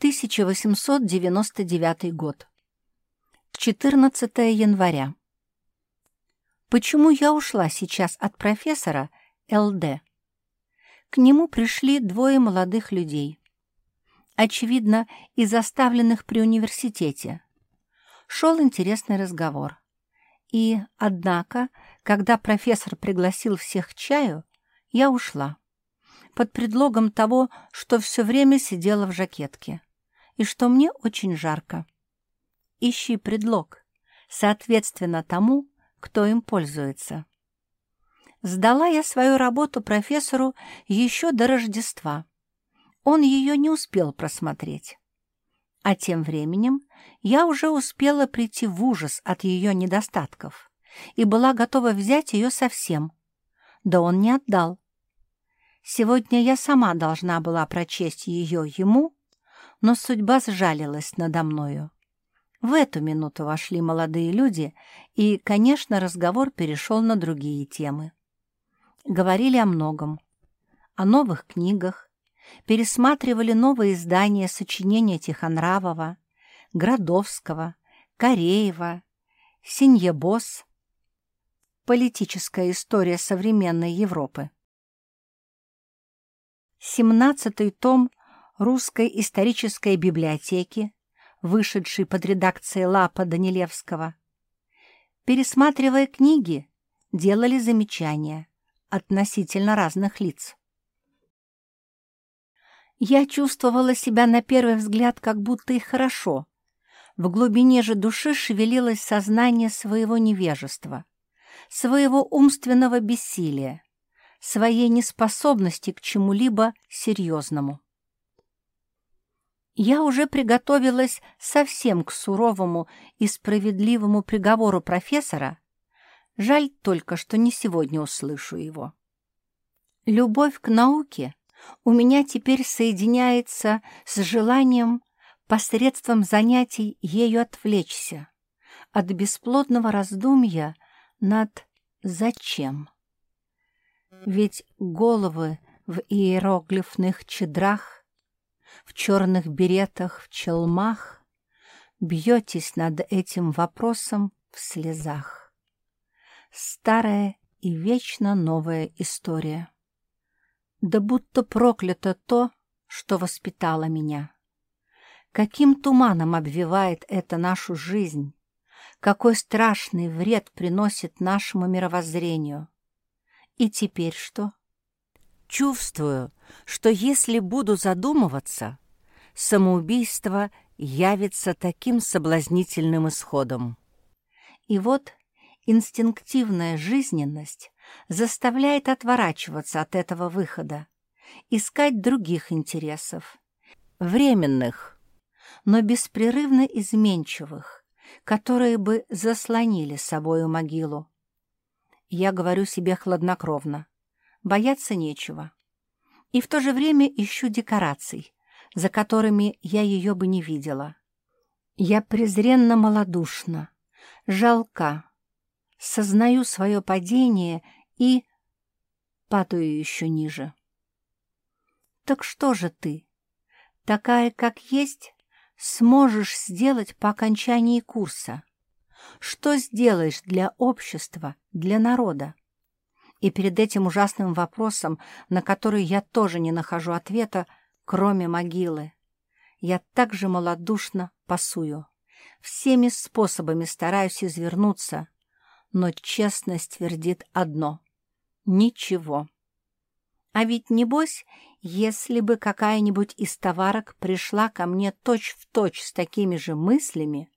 1899 год. 14 января. Почему я ушла сейчас от профессора ЛД? К нему пришли двое молодых людей. Очевидно, из оставленных при университете. Шел интересный разговор. И, однако, когда профессор пригласил всех к чаю, я ушла. Под предлогом того, что все время сидела в жакетке и что мне очень жарко. Ищи предлог, соответственно тому, кто им пользуется. Сдала я свою работу профессору еще до Рождества. Он ее не успел просмотреть. А тем временем я уже успела прийти в ужас от ее недостатков и была готова взять ее совсем. Да он не отдал. Сегодня я сама должна была прочесть ее ему, но судьба сжалилась надо мною. В эту минуту вошли молодые люди, и, конечно, разговор перешел на другие темы. Говорили о многом. О новых книгах, пересматривали новые издания сочинения Тихонравова, Градовского, Кореева, Синьебос «Политическая история современной Европы». Семнадцатый том русской исторической библиотеки, вышедший под редакцией Лапа Данилевского. Пересматривая книги, делали замечания относительно разных лиц. Я чувствовала себя на первый взгляд как будто и хорошо. В глубине же души шевелилось сознание своего невежества, своего умственного бессилия, своей неспособности к чему-либо серьезному. Я уже приготовилась совсем к суровому и справедливому приговору профессора. Жаль только, что не сегодня услышу его. Любовь к науке у меня теперь соединяется с желанием посредством занятий ею отвлечься от бесплодного раздумья над «зачем?». Ведь головы в иероглифных чедрах в черных беретах, в челмах, бьетесь над этим вопросом в слезах. Старая и вечно новая история. Да будто проклято то, что воспитало меня. Каким туманом обвивает это нашу жизнь, какой страшный вред приносит нашему мировоззрению. И теперь что? Чувствую, что если буду задумываться, самоубийство явится таким соблазнительным исходом. И вот инстинктивная жизненность заставляет отворачиваться от этого выхода, искать других интересов, временных, но беспрерывно изменчивых, которые бы заслонили собою могилу. Я говорю себе хладнокровно бояться нечего. И в то же время ищу декораций, за которыми я ее бы не видела. Я презренно малодушна, жалка, сознаю свое падение и падаю еще ниже. Так что же ты, такая, как есть, сможешь сделать по окончании курса? Что сделаешь для общества, для народа? И перед этим ужасным вопросом, на который я тоже не нахожу ответа, кроме могилы, я также малодушно пасую. Всеми способами стараюсь извернуться, но честность твердит одно — ничего. А ведь, небось, если бы какая-нибудь из товарок пришла ко мне точь-в-точь точь с такими же мыслями,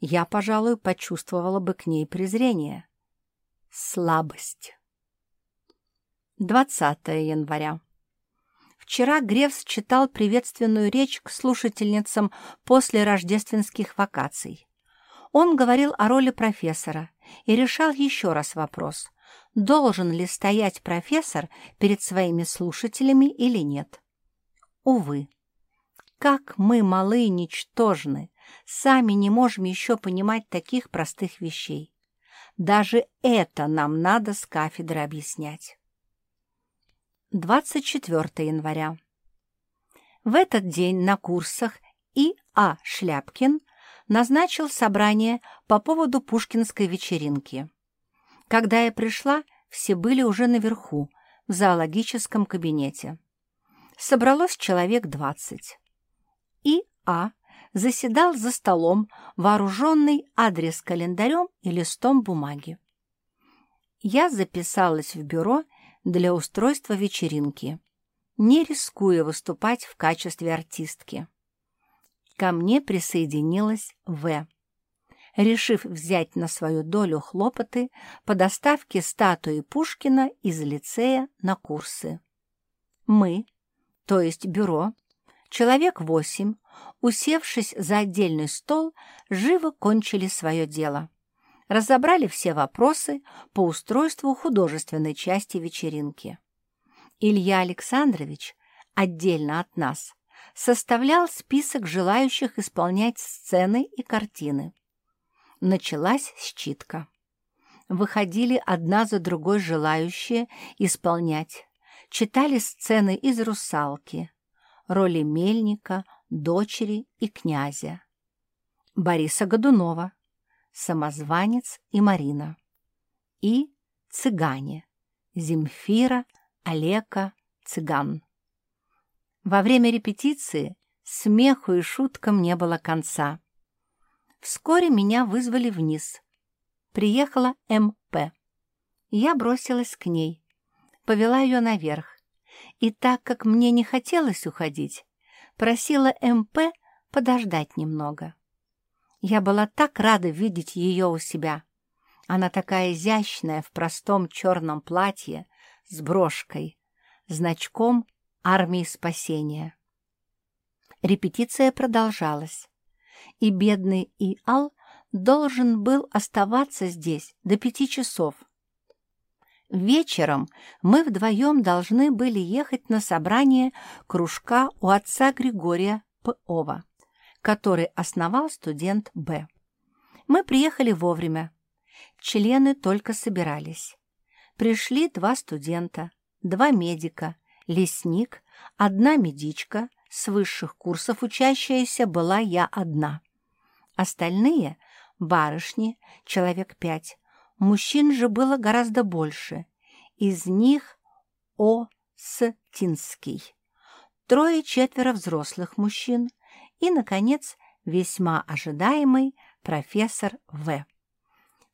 я, пожалуй, почувствовала бы к ней презрение. Слабость. 20 января. Вчера Гревс читал приветственную речь к слушательницам после рождественских вакаций. Он говорил о роли профессора и решал еще раз вопрос, должен ли стоять профессор перед своими слушателями или нет. Увы, как мы малы и ничтожны, сами не можем еще понимать таких простых вещей. Даже это нам надо с кафедры объяснять. 24 января. В этот день на курсах И. А. Шляпкин назначил собрание по поводу пушкинской вечеринки. Когда я пришла, все были уже наверху, в зоологическом кабинете. Собралось человек двадцать. И. А. заседал за столом, вооруженный адрес-календарем и листом бумаги. Я записалась в бюро для устройства вечеринки, не рискуя выступать в качестве артистки. Ко мне присоединилась В решив взять на свою долю хлопоты по доставке статуи Пушкина из лицея на курсы. Мы, то есть бюро, человек восемь, усевшись за отдельный стол, живо кончили свое дело. Разобрали все вопросы по устройству художественной части вечеринки. Илья Александрович, отдельно от нас, составлял список желающих исполнять сцены и картины. Началась считка. Выходили одна за другой желающие исполнять. Читали сцены из «Русалки», роли Мельника, дочери и князя. Бориса Годунова, Самозванец и Марина. И цыгане, Земфира, Олега, цыган. Во время репетиции смеху и шуткам не было конца. Вскоре меня вызвали вниз. Приехала МП. Я бросилась к ней, повела ее наверх. И так как мне не хотелось уходить, просила МП подождать немного. Я была так рада видеть ее у себя. Она такая изящная в простом черном платье с брошкой, значком армии спасения. Репетиция продолжалась и бедный Иал должен был оставаться здесь до пяти часов. Вечером мы вдвоем должны были ехать на собрание кружка у отца Григория П.Ова, который основал студент Б. Мы приехали вовремя. Члены только собирались. Пришли два студента, два медика, лесник, одна медичка, с высших курсов учащаяся была я одна. Остальные — барышни, человек пять. Мужчин же было гораздо больше. Из них О.Стинский. Трое-четверо взрослых мужчин. И, наконец, весьма ожидаемый профессор В.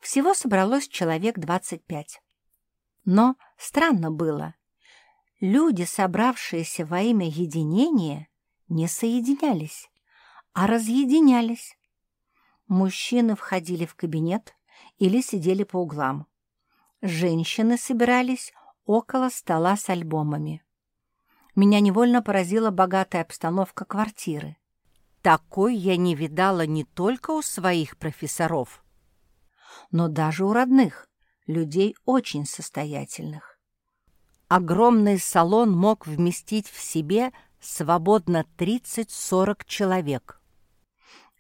Всего собралось человек двадцать пять. Но странно было. Люди, собравшиеся во имя единения, не соединялись, а разъединялись. Мужчины входили в кабинет или сидели по углам. Женщины собирались около стола с альбомами. Меня невольно поразила богатая обстановка квартиры. Такой я не видала не только у своих профессоров, но даже у родных, людей очень состоятельных. Огромный салон мог вместить в себе свободно 30-40 человек.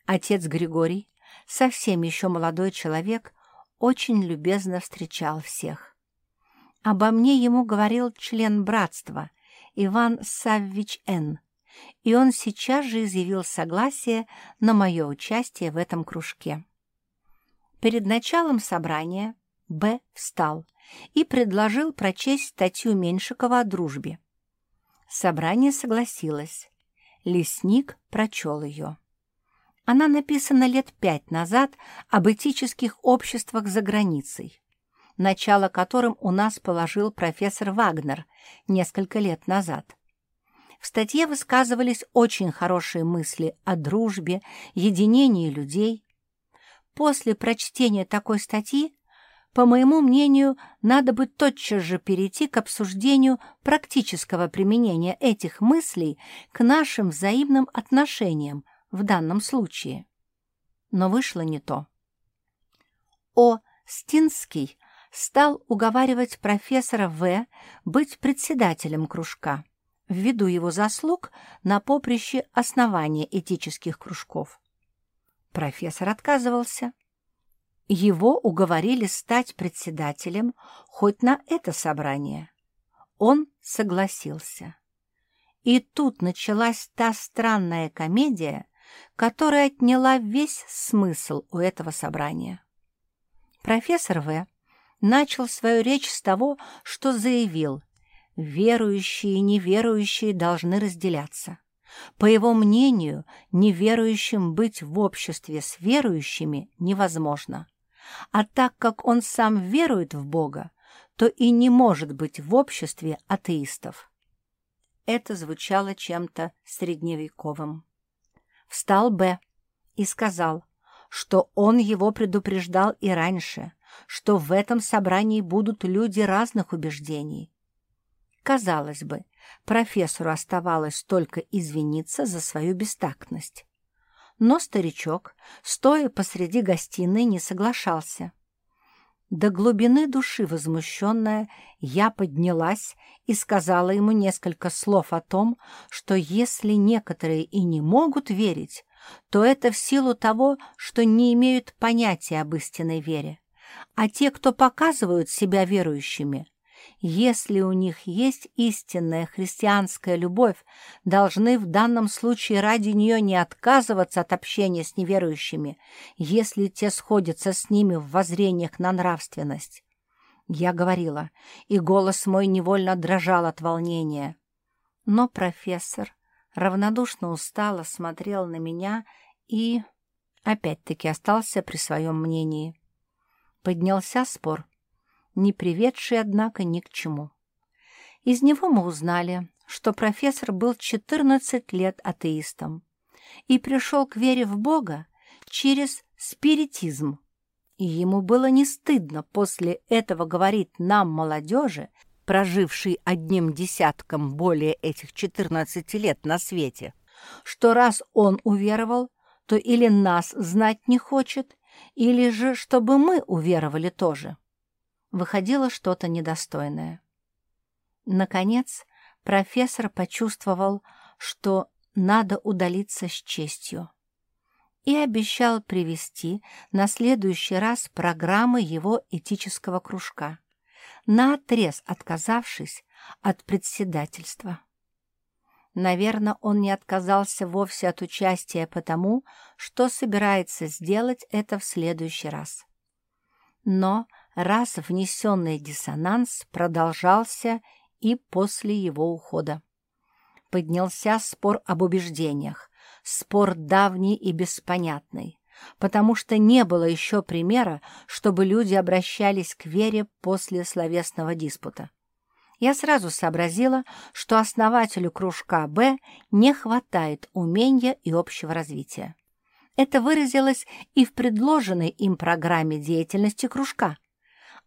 Отец Григорий совсем еще молодой человек, очень любезно встречал всех. Обо мне ему говорил член братства Иван Саввич Н., и он сейчас же изъявил согласие на мое участие в этом кружке. Перед началом собрания Б. встал и предложил прочесть статью Меньшикова о дружбе. Собрание согласилось. Лесник прочел ее. Она написана лет пять назад об этических обществах за границей, начало которым у нас положил профессор Вагнер несколько лет назад. В статье высказывались очень хорошие мысли о дружбе, единении людей. После прочтения такой статьи, по моему мнению, надо бы тотчас же перейти к обсуждению практического применения этих мыслей к нашим взаимным отношениям, в данном случае. Но вышло не то. О. Стинский стал уговаривать профессора В. быть председателем кружка ввиду его заслуг на поприще основания этических кружков. Профессор отказывался. Его уговорили стать председателем хоть на это собрание. Он согласился. И тут началась та странная комедия, которая отняла весь смысл у этого собрания. Профессор В. начал свою речь с того, что заявил, верующие и неверующие должны разделяться. По его мнению, неверующим быть в обществе с верующими невозможно. А так как он сам верует в Бога, то и не может быть в обществе атеистов. Это звучало чем-то средневековым. Встал Б. и сказал, что он его предупреждал и раньше, что в этом собрании будут люди разных убеждений. Казалось бы, профессору оставалось только извиниться за свою бестактность. Но старичок, стоя посреди гостиной, не соглашался. До глубины души возмущенная, я поднялась и сказала ему несколько слов о том, что если некоторые и не могут верить, то это в силу того, что не имеют понятия об истинной вере. А те, кто показывают себя верующими, если у них есть истинная христианская любовь, должны в данном случае ради нее не отказываться от общения с неверующими, если те сходятся с ними в воззрениях на нравственность. Я говорила, и голос мой невольно дрожал от волнения. Но профессор равнодушно устало смотрел на меня и опять-таки остался при своем мнении. Поднялся спор не приведший, однако, ни к чему. Из него мы узнали, что профессор был 14 лет атеистом и пришел к вере в Бога через спиритизм. И ему было не стыдно после этого говорить нам, молодежи, прожившей одним десятком более этих 14 лет на свете, что раз он уверовал, то или нас знать не хочет, или же чтобы мы уверовали тоже выходило что-то недостойное. Наконец, профессор почувствовал, что надо удалиться с честью и обещал привести на следующий раз программы его этического кружка, наотрез отказавшись от председательства. Наверное, он не отказался вовсе от участия потому, что собирается сделать это в следующий раз. Но раз внесенный диссонанс продолжался и после его ухода. Поднялся спор об убеждениях, спор давний и беспонятный, потому что не было еще примера, чтобы люди обращались к вере после словесного диспута. Я сразу сообразила, что основателю кружка «Б» не хватает умения и общего развития. Это выразилось и в предложенной им программе деятельности кружка –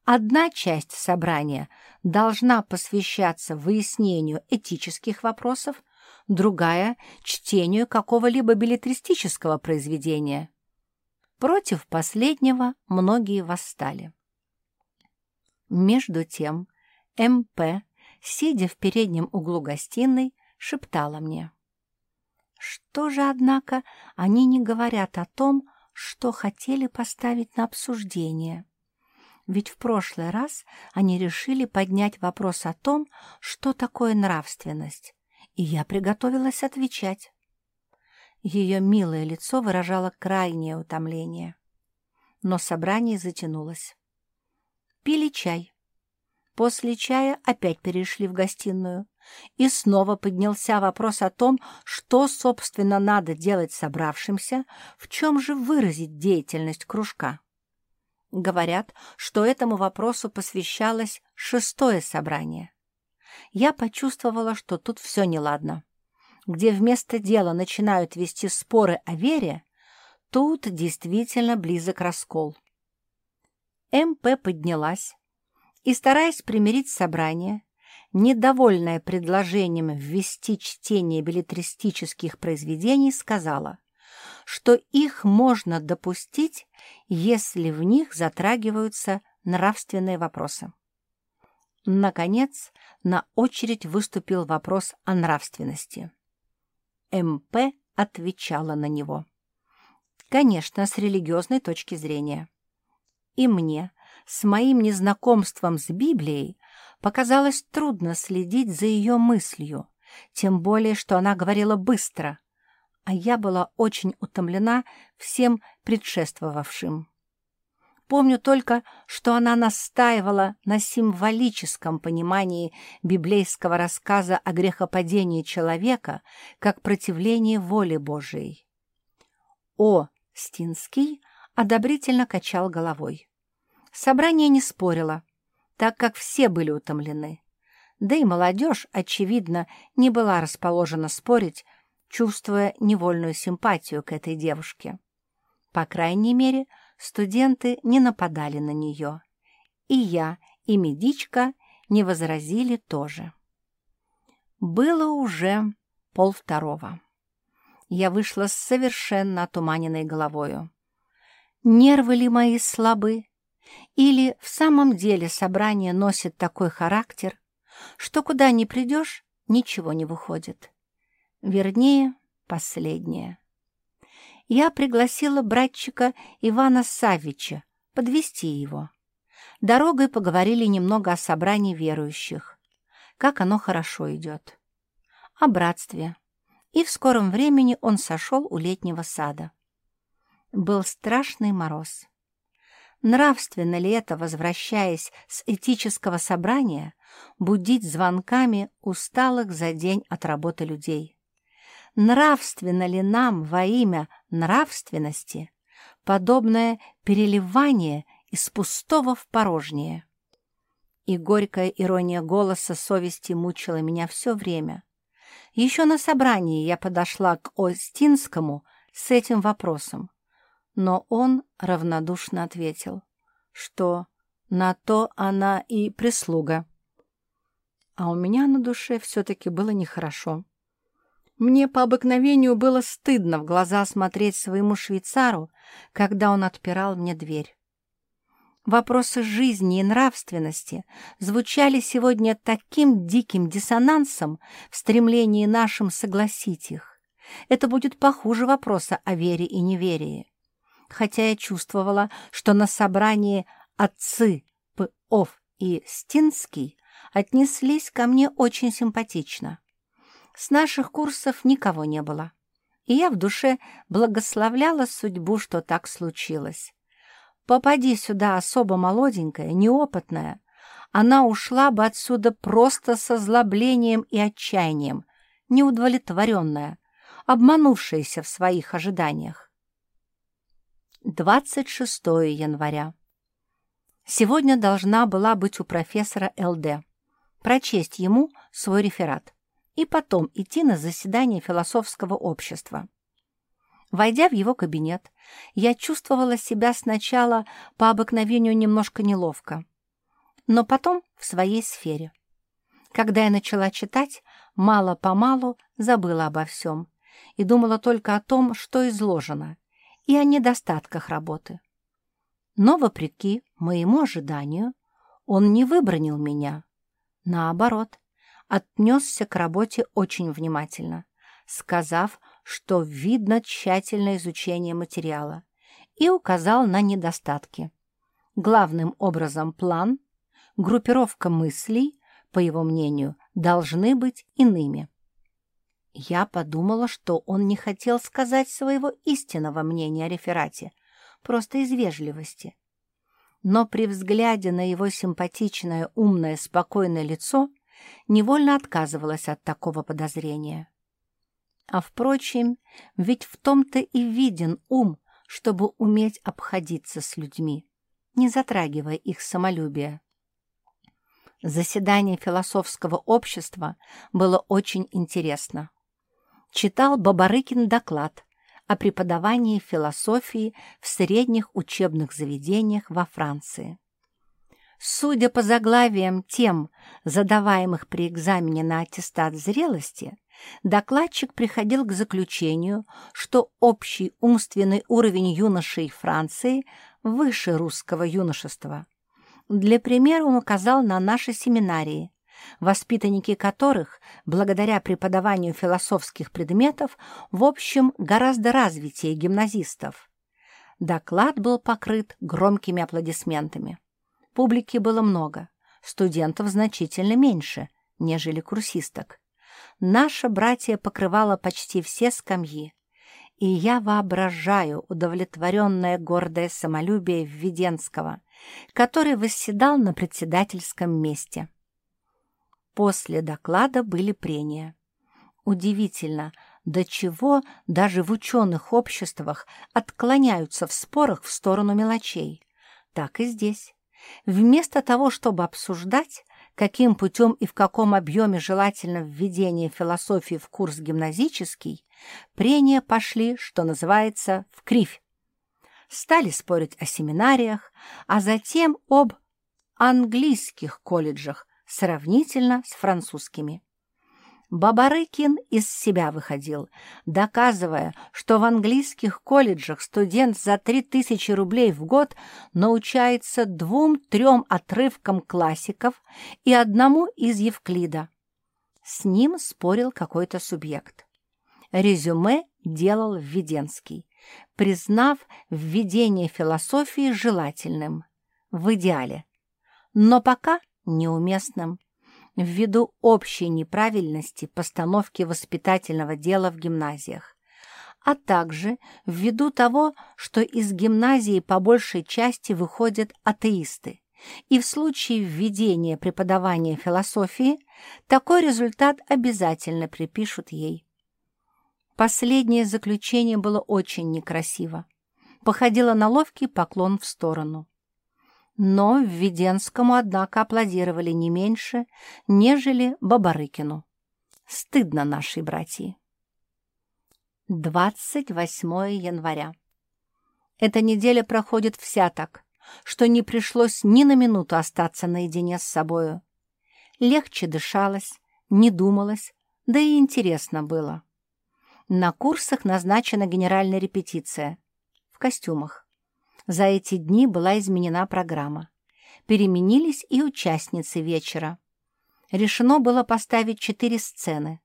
Одна часть собрания должна посвящаться выяснению этических вопросов, другая — чтению какого-либо билетристического произведения. Против последнего многие восстали. Между тем МП, сидя в переднем углу гостиной, шептала мне. Что же, однако, они не говорят о том, что хотели поставить на обсуждение? Ведь в прошлый раз они решили поднять вопрос о том, что такое нравственность, и я приготовилась отвечать. Ее милое лицо выражало крайнее утомление. Но собрание затянулось. Пили чай. После чая опять перешли в гостиную, и снова поднялся вопрос о том, что, собственно, надо делать собравшимся, в чем же выразить деятельность кружка. Говорят, что этому вопросу посвящалось шестое собрание. Я почувствовала, что тут все неладно. Где вместо дела начинают вести споры о вере, тут действительно близок раскол. МП поднялась и, стараясь примирить собрание, недовольная предложением ввести чтение билетристических произведений, сказала, что их можно допустить, если в них затрагиваются нравственные вопросы. Наконец, на очередь выступил вопрос о нравственности. МП отвечала на него. Конечно, с религиозной точки зрения. И мне, с моим незнакомством с Библией, показалось трудно следить за ее мыслью, тем более, что она говорила быстро, а я была очень утомлена всем предшествовавшим. Помню только, что она настаивала на символическом понимании библейского рассказа о грехопадении человека как противлении воле Божией. О. Стинский одобрительно качал головой. Собрание не спорило, так как все были утомлены. Да и молодежь, очевидно, не была расположена спорить, чувствуя невольную симпатию к этой девушке. По крайней мере, студенты не нападали на нее. И я, и медичка не возразили тоже. Было уже полвторого. Я вышла с совершенно отуманенной головою. Нервы ли мои слабы? Или в самом деле собрание носит такой характер, что куда ни придешь, ничего не выходит? Вернее, последнее я пригласила братчика Ивана Савича подвести его. Дорогой поговорили немного о собрании верующих, как оно хорошо идет, о братстве, и в скором времени он сошел у летнего сада. Был страшный мороз. Нравственно ли это, возвращаясь с этического собрания, будить звонками усталых за день от работы людей? Нравственно ли нам во имя нравственности подобное переливание из пустого в порожнее? И горькая ирония голоса совести мучила меня все время. Еще на собрании я подошла к Остинскому с этим вопросом, но он равнодушно ответил, что на то она и прислуга. А у меня на душе все-таки было нехорошо. Мне по обыкновению было стыдно в глаза смотреть своему швейцару, когда он отпирал мне дверь. Вопросы жизни и нравственности звучали сегодня таким диким диссонансом в стремлении нашим согласить их. Это будет похуже вопроса о вере и неверии. Хотя я чувствовала, что на собрании отцы П.Ов. и Стинский отнеслись ко мне очень симпатично. С наших курсов никого не было, и я в душе благословляла судьбу, что так случилось. Попади сюда особо молоденькая, неопытная, она ушла бы отсюда просто со злоблением и отчаянием, неудовлетворенная, обманувшаяся в своих ожиданиях. 26 января. Сегодня должна была быть у профессора ЛД. Прочесть ему свой реферат и потом идти на заседание философского общества. Войдя в его кабинет, я чувствовала себя сначала по обыкновению немножко неловко, но потом в своей сфере. Когда я начала читать, мало-помалу забыла обо всем и думала только о том, что изложено, и о недостатках работы. Но, вопреки моему ожиданию, он не выбронил меня. Наоборот, отнесся к работе очень внимательно, сказав, что видно тщательное изучение материала, и указал на недостатки. Главным образом план, группировка мыслей, по его мнению, должны быть иными. Я подумала, что он не хотел сказать своего истинного мнения о реферате, просто из вежливости. Но при взгляде на его симпатичное, умное, спокойное лицо невольно отказывалась от такого подозрения. А, впрочем, ведь в том-то и виден ум, чтобы уметь обходиться с людьми, не затрагивая их самолюбие. Заседание философского общества было очень интересно. Читал Бабарыкин доклад о преподавании философии в средних учебных заведениях во Франции. Судя по заглавиям тем, задаваемых при экзамене на аттестат зрелости, докладчик приходил к заключению, что общий умственный уровень юношей Франции выше русского юношества. Для примера он указал на наши семинарии, воспитанники которых, благодаря преподаванию философских предметов, в общем, гораздо развитее гимназистов. Доклад был покрыт громкими аплодисментами. Публики было много, студентов значительно меньше, нежели курсисток. Наша братья покрывала почти все скамьи, и я воображаю удовлетворенное гордое самолюбие Введенского, который восседал на председательском месте. После доклада были прения. Удивительно, до чего даже в ученых обществах отклоняются в спорах в сторону мелочей. Так и здесь. Вместо того, чтобы обсуждать, каким путем и в каком объеме желательно введение философии в курс гимназический, прения пошли, что называется, в кривь. Стали спорить о семинариях, а затем об английских колледжах сравнительно с французскими. Бабарыкин из себя выходил, доказывая, что в английских колледжах студент за 3000 рублей в год научается двум-трем отрывкам классиков и одному из Евклида. С ним спорил какой-то субъект. Резюме делал Введенский, признав введение философии желательным, в идеале, но пока неуместным ввиду общей неправильности постановки воспитательного дела в гимназиях, а также ввиду того, что из гимназии по большей части выходят атеисты, и в случае введения преподавания философии такой результат обязательно припишут ей. Последнее заключение было очень некрасиво, походило на ловкий поклон в сторону но Введенскому, однако, аплодировали не меньше, нежели Бабарыкину. Стыдно нашей братьи. 28 января. Эта неделя проходит вся так, что не пришлось ни на минуту остаться наедине с собою. Легче дышалось, не думалось, да и интересно было. На курсах назначена генеральная репетиция. В костюмах. За эти дни была изменена программа. Переменились и участницы вечера. Решено было поставить четыре сцены.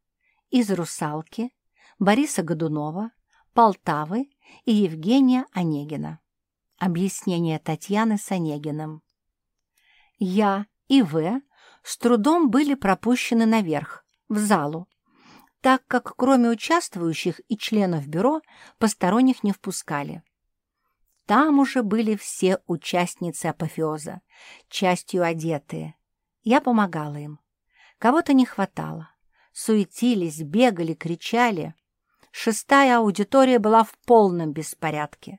Из «Русалки», Бориса Годунова, Полтавы и Евгения Онегина. Объяснение Татьяны с Онегиным. Я и В с трудом были пропущены наверх, в залу, так как кроме участвующих и членов бюро посторонних не впускали. Там уже были все участницы апофеоза, частью одетые. Я помогала им. Кого-то не хватало. Суетились, бегали, кричали. Шестая аудитория была в полном беспорядке.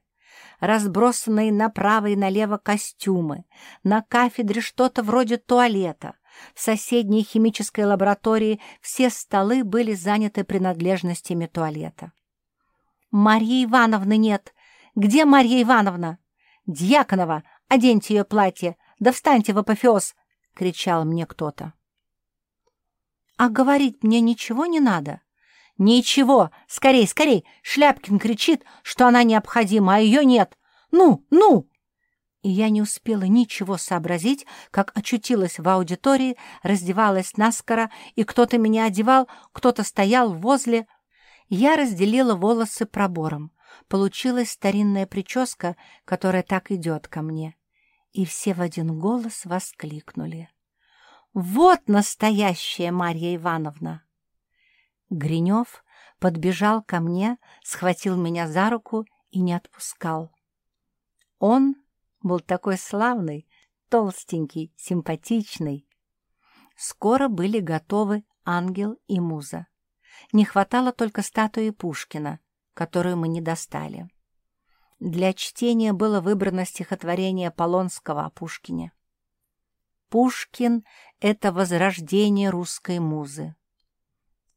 Разбросанные направо и налево костюмы, на кафедре что-то вроде туалета, в соседней химической лаборатории все столы были заняты принадлежностями туалета. «Марьи Ивановны нет!» Где Марья Ивановна? Дьяконова, оденьте ее платье, да встаньте в апофеоз!» — кричал мне кто-то. «А говорить мне ничего не надо?» «Ничего! Скорей, скорей! Шляпкин кричит, что она необходима, а ее нет! Ну, ну!» И я не успела ничего сообразить, как очутилась в аудитории, раздевалась наскоро, и кто-то меня одевал, кто-то стоял возле. Я разделила волосы пробором. Получилась старинная прическа, которая так идет ко мне. И все в один голос воскликнули. «Вот настоящая Марья Ивановна!» Гринев подбежал ко мне, схватил меня за руку и не отпускал. Он был такой славный, толстенький, симпатичный. Скоро были готовы ангел и муза. Не хватало только статуи Пушкина, которую мы не достали. Для чтения было выбрано стихотворение Полонского о Пушкине. Пушкин — это возрождение русской музы.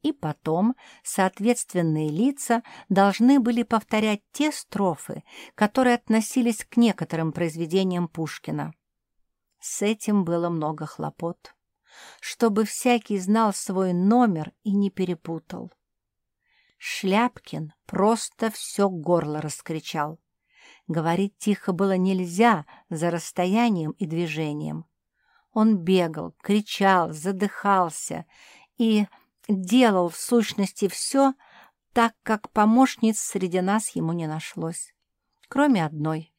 И потом соответственные лица должны были повторять те строфы, которые относились к некоторым произведениям Пушкина. С этим было много хлопот, чтобы всякий знал свой номер и не перепутал. Шляпкин просто все горло раскричал. Говорить тихо было нельзя за расстоянием и движением. Он бегал, кричал, задыхался и делал в сущности все, так как помощниц среди нас ему не нашлось, кроме одной,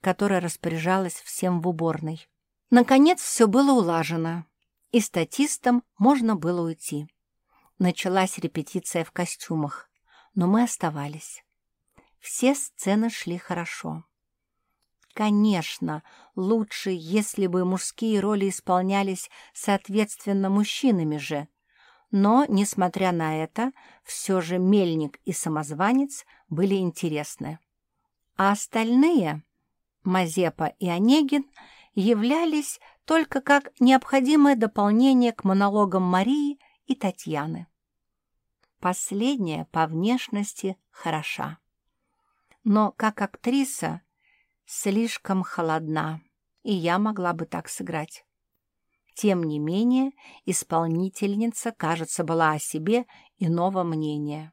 которая распоряжалась всем в уборной. Наконец все было улажено, и статистам можно было уйти. Началась репетиция в костюмах, но мы оставались. Все сцены шли хорошо. Конечно, лучше, если бы мужские роли исполнялись соответственно мужчинами же, но, несмотря на это, все же Мельник и Самозванец были интересны. А остальные, Мазепа и Онегин, являлись только как необходимое дополнение к монологам Марии и Татьяны. Последняя по внешности хороша. Но как актриса слишком холодна, и я могла бы так сыграть. Тем не менее, исполнительница, кажется, была о себе иного мнения.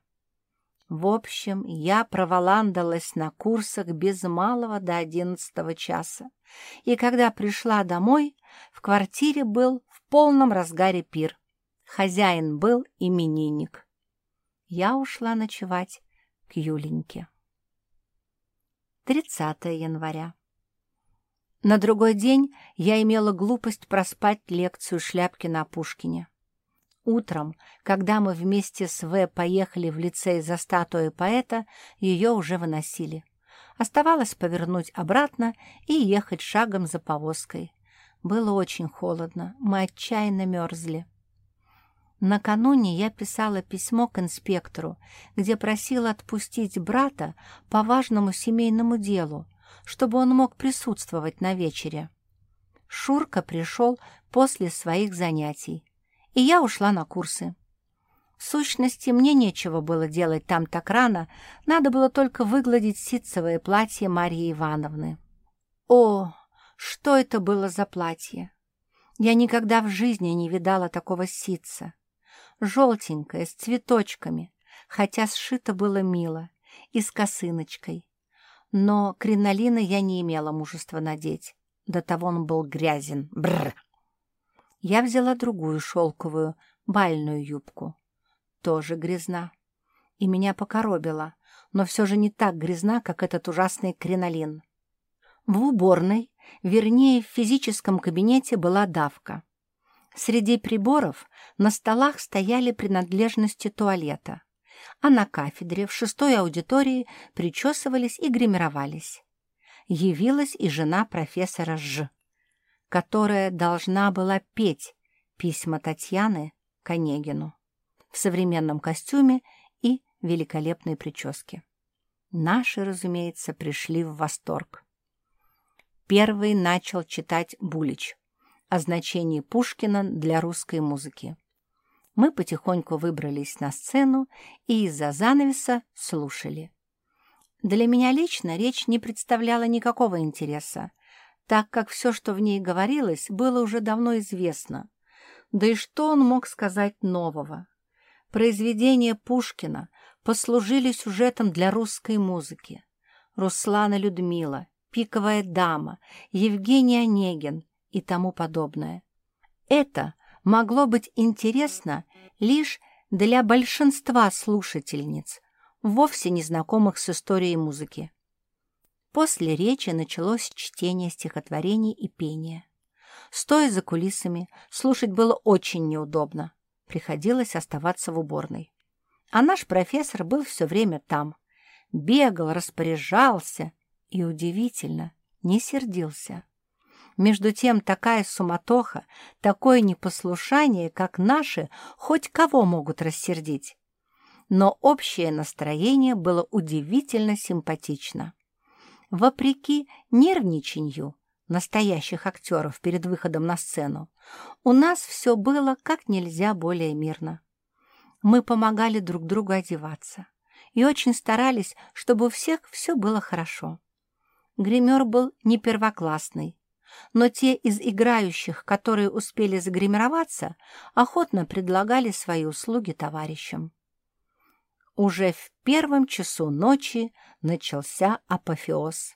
В общем, я проволандалась на курсах без малого до одиннадцатого часа, и когда пришла домой, в квартире был в полном разгаре пир. Хозяин был именинник. Я ушла ночевать к Юленьке. 30 января. На другой день я имела глупость проспать лекцию шляпки на Пушкине. Утром, когда мы вместе с В поехали в лицей за статуей поэта, ее уже выносили. Оставалось повернуть обратно и ехать шагом за повозкой. Было очень холодно, мы отчаянно мерзли. Накануне я писала письмо к инспектору, где просила отпустить брата по важному семейному делу, чтобы он мог присутствовать на вечере. Шурка пришел после своих занятий, и я ушла на курсы. В сущности, мне нечего было делать там так рано, надо было только выгладить ситцевое платье Марьи Ивановны. О, что это было за платье! Я никогда в жизни не видала такого ситца желтенькое, с цветочками, хотя сшито было мило, и с косыночкой. Но кринолина я не имела мужества надеть. До того он был грязен. Бррр! Я взяла другую шелковую, бальную юбку. Тоже грязна. И меня покоробило, но все же не так грязна, как этот ужасный кринолин. В уборной, вернее, в физическом кабинете была давка. Среди приборов на столах стояли принадлежности туалета, а на кафедре в шестой аудитории причесывались и гримировались. Явилась и жена профессора Ж, которая должна была петь письма Татьяны к Онегину в современном костюме и великолепной прическе. Наши, разумеется, пришли в восторг. Первый начал читать Булич о значении Пушкина для русской музыки. Мы потихоньку выбрались на сцену и из-за занавеса слушали. Для меня лично речь не представляла никакого интереса, так как все, что в ней говорилось, было уже давно известно. Да и что он мог сказать нового? Произведения Пушкина послужили сюжетом для русской музыки. Руслана Людмила, Пиковая дама, Евгений Онегин, и тому подобное. Это могло быть интересно лишь для большинства слушательниц, вовсе не знакомых с историей музыки. После речи началось чтение стихотворений и пение. Стоя за кулисами, слушать было очень неудобно. Приходилось оставаться в уборной. А наш профессор был все время там. Бегал, распоряжался и, удивительно, не сердился. Между тем такая суматоха, такое непослушание, как наши, хоть кого могут рассердить. Но общее настроение было удивительно симпатично. Вопреки нервничанию настоящих актеров перед выходом на сцену, у нас все было как нельзя более мирно. Мы помогали друг другу одеваться и очень старались, чтобы у всех все было хорошо. Гример был не первоклассный, но те из играющих, которые успели загримироваться, охотно предлагали свои услуги товарищам. Уже в первом часу ночи начался апофеоз.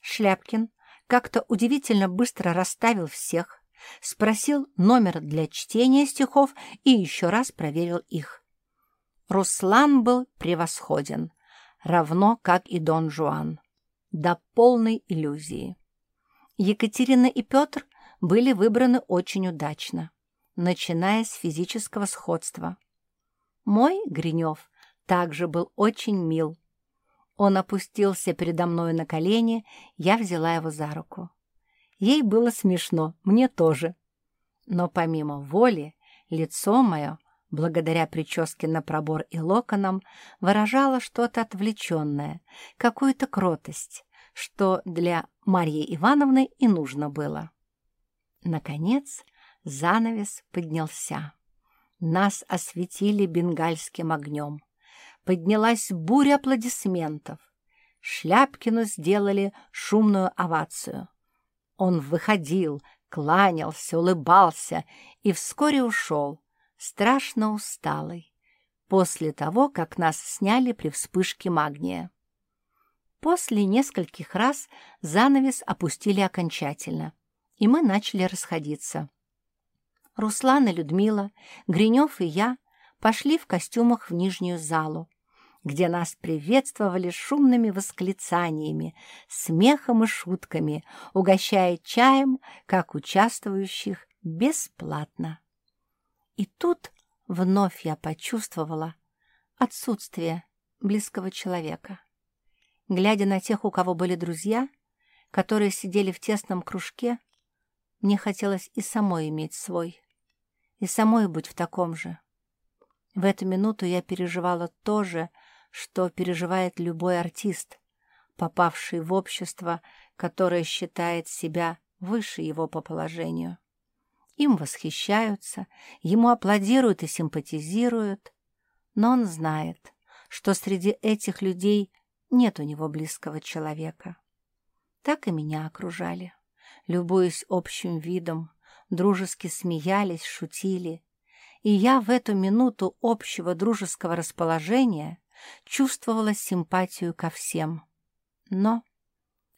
Шляпкин как-то удивительно быстро расставил всех, спросил номер для чтения стихов и еще раз проверил их. Руслан был превосходен, равно как и Дон Жуан, до полной иллюзии. Екатерина и Петр были выбраны очень удачно, начиная с физического сходства. Мой Гринев также был очень мил. Он опустился передо мной на колени, я взяла его за руку. Ей было смешно, мне тоже. Но помимо воли, лицо мое, благодаря прическе на пробор и локонам, выражало что-то отвлеченное, какую-то кротость, что для Марьи Ивановны и нужно было. Наконец занавес поднялся. Нас осветили бенгальским огнем. Поднялась буря аплодисментов. Шляпкину сделали шумную овацию. Он выходил, кланялся, улыбался и вскоре ушел, страшно усталый, после того, как нас сняли при вспышке магния. После нескольких раз занавес опустили окончательно, и мы начали расходиться. Руслан и Людмила, Гринев и я пошли в костюмах в нижнюю залу, где нас приветствовали шумными восклицаниями, смехом и шутками, угощая чаем, как участвующих, бесплатно. И тут вновь я почувствовала отсутствие близкого человека. Глядя на тех, у кого были друзья, которые сидели в тесном кружке, мне хотелось и самой иметь свой и самой быть в таком же. В эту минуту я переживала то же, что переживает любой артист, попавший в общество, которое считает себя выше его по положению. Им восхищаются, ему аплодируют и симпатизируют, но он знает, что среди этих людей нет у него близкого человека. Так и меня окружали, любуясь общим видом, дружески смеялись, шутили, и я в эту минуту общего дружеского расположения чувствовала симпатию ко всем. Но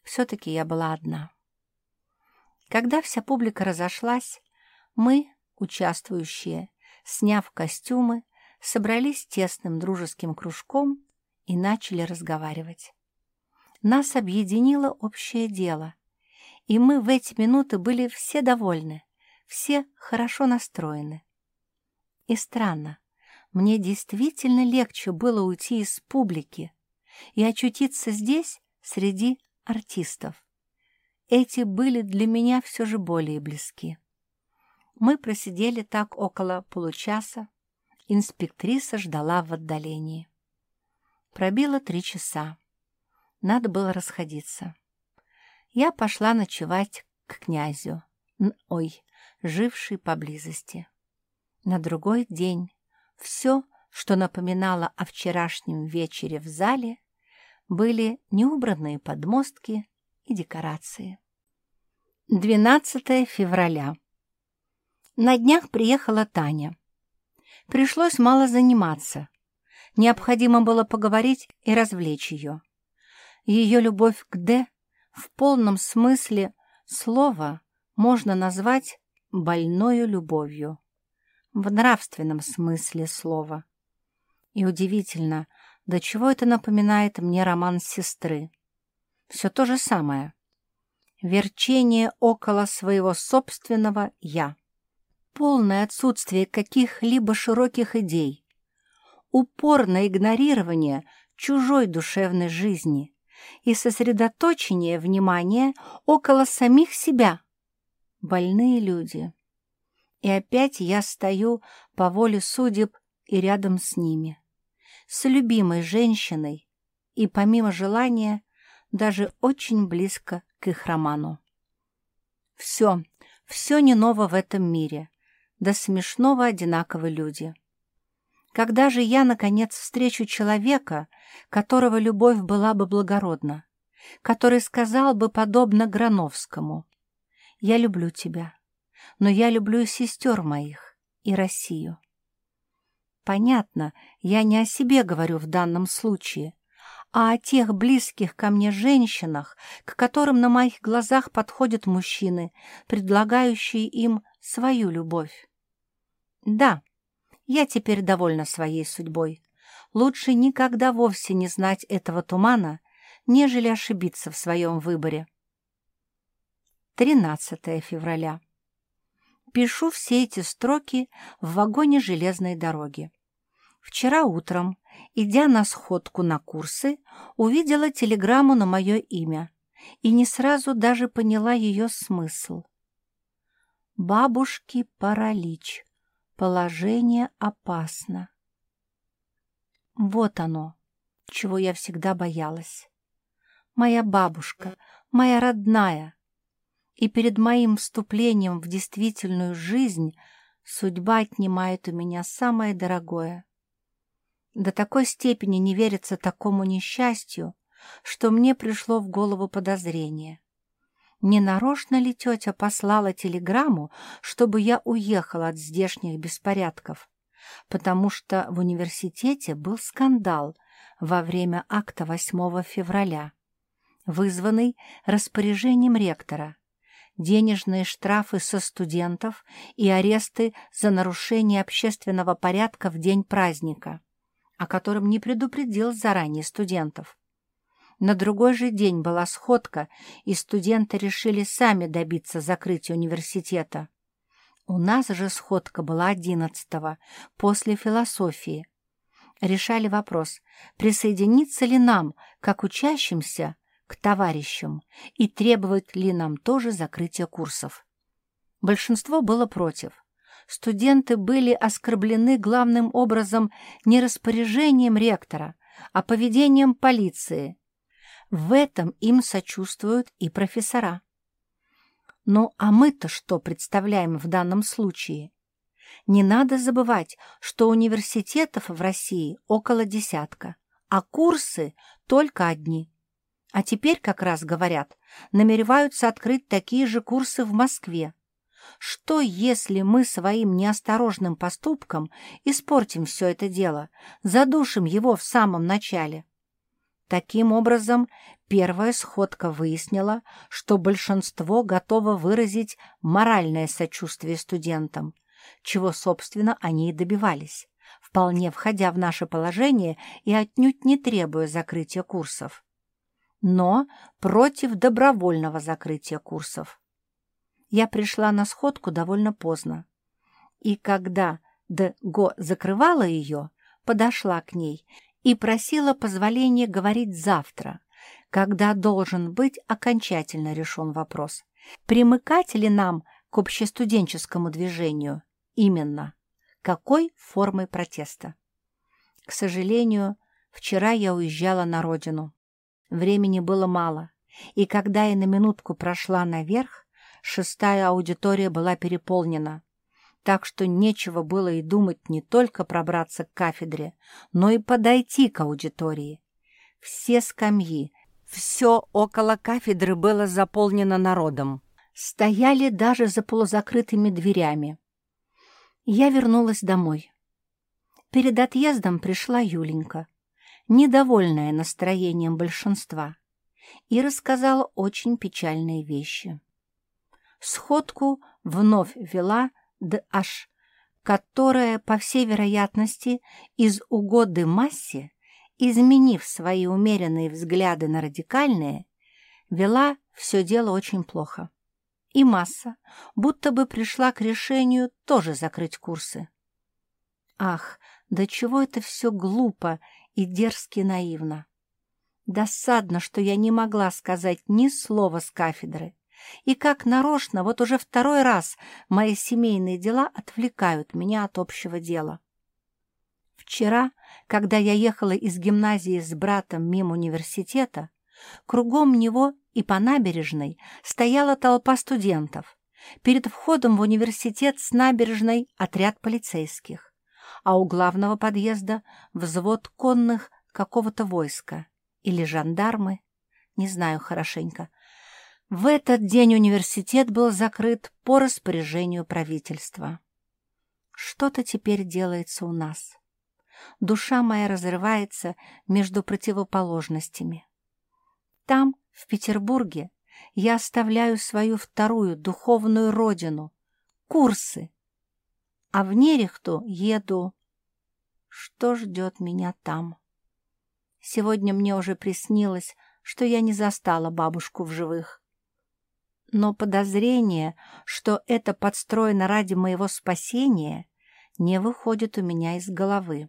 все-таки я была одна. Когда вся публика разошлась, мы, участвующие, сняв костюмы, собрались тесным дружеским кружком и начали разговаривать. Нас объединило общее дело, и мы в эти минуты были все довольны, все хорошо настроены. И странно, мне действительно легче было уйти из публики и очутиться здесь среди артистов. Эти были для меня все же более близки. Мы просидели так около получаса. Инспектриса ждала в отдалении. Пробило три часа. Надо было расходиться. Я пошла ночевать к князю. Ой, живший поблизости. На другой день все, что напоминало о вчерашнем вечере в зале, были неубранные подмостки и декорации. 12 февраля. На днях приехала Таня. Пришлось мало заниматься. Необходимо было поговорить и развлечь ее. Ее любовь к Д в полном смысле слова можно назвать больною любовью, в нравственном смысле слова. И удивительно, до чего это напоминает мне роман сестры. Все то же самое. Верчение около своего собственного «я». Полное отсутствие каких-либо широких идей. Упорное игнорирование чужой душевной жизни и сосредоточение внимания около самих себя – больные люди. И опять я стою по воле судеб и рядом с ними, с любимой женщиной и, помимо желания, даже очень близко к их роману. Все, все не ново в этом мире, да смешного одинаковы люди. Когда же я, наконец, встречу человека, которого любовь была бы благородна, который сказал бы, подобно Грановскому, я люблю тебя, но я люблю и сестер моих, и Россию. Понятно, я не о себе говорю в данном случае, а о тех близких ко мне женщинах, к которым на моих глазах подходят мужчины, предлагающие им свою любовь. Да, я теперь довольна своей судьбой. Лучше никогда вовсе не знать этого тумана, нежели ошибиться в своем выборе. 13 февраля. Пишу все эти строки в вагоне железной дороги. Вчера утром идя на сходку на курсы, увидела телеграмму на мое имя и не сразу даже поняла ее смысл. Бабушки паралич. Положение опасно. Вот оно, чего я всегда боялась. Моя бабушка, моя родная. И перед моим вступлением в действительную жизнь судьба отнимает у меня самое дорогое. До такой степени не верится такому несчастью, что мне пришло в голову подозрение. Не нарочно ли тетя послала телеграмму, чтобы я уехала от здешних беспорядков? Потому что в университете был скандал во время акта 8 февраля, вызванный распоряжением ректора. Денежные штрафы со студентов и аресты за нарушение общественного порядка в день праздника, о котором не предупредил заранее студентов. На другой же день была сходка, и студенты решили сами добиться закрытия университета. У нас же сходка была одиннадцатого, после философии. Решали вопрос, присоединиться ли нам, как учащимся, к товарищам, и требовать ли нам тоже закрытия курсов. Большинство было против. Студенты были оскорблены главным образом не распоряжением ректора, а поведением полиции, в этом им сочувствуют и профессора. Ну а мы-то что представляем в данном случае? Не надо забывать, что университетов в России около десятка, а курсы только одни. А теперь, как раз говорят, намереваются открыть такие же курсы в Москве. Что, если мы своим неосторожным поступком испортим все это дело, задушим его в самом начале? Таким образом, первая сходка выяснила, что большинство готово выразить моральное сочувствие студентам, чего, собственно, они и добивались, вполне входя в наше положение и отнюдь не требуя закрытия курсов. Но против добровольного закрытия курсов. Я пришла на сходку довольно поздно, и когда Дго закрывала ее, подошла к ней и просила позволения говорить завтра, когда должен быть окончательно решен вопрос, примыкать ли нам к общестуденческому движению именно, какой формой протеста. К сожалению, вчера я уезжала на родину. Времени было мало, и когда я на минутку прошла наверх, шестая аудитория была переполнена так что нечего было и думать не только пробраться к кафедре, но и подойти к аудитории. Все скамьи, все около кафедры было заполнено народом. Стояли даже за полузакрытыми дверями. Я вернулась домой. Перед отъездом пришла Юленька, недовольная настроением большинства, и рассказала очень печальные вещи. Сходку вновь вела Д.H., которая, по всей вероятности, из угоды массе, изменив свои умеренные взгляды на радикальные, вела все дело очень плохо. И масса будто бы пришла к решению тоже закрыть курсы. Ах, да чего это все глупо и дерзки наивно! Досадно, что я не могла сказать ни слова с кафедры, и как нарочно, вот уже второй раз мои семейные дела отвлекают меня от общего дела. Вчера, когда я ехала из гимназии с братом мимо университета, кругом него и по набережной стояла толпа студентов. Перед входом в университет с набережной отряд полицейских, а у главного подъезда взвод конных какого-то войска или жандармы, не знаю хорошенько, в этот день университет был закрыт по распоряжению правительства. Что-то теперь делается у нас. Душа моя разрывается между противоположностями. Там, в Петербурге, я оставляю свою вторую духовную родину — курсы, а в Нерехту еду. Что ждет меня там? Сегодня мне уже приснилось, что я не застала бабушку в живых но подозрение, что это подстроено ради моего спасения, не выходит у меня из головы.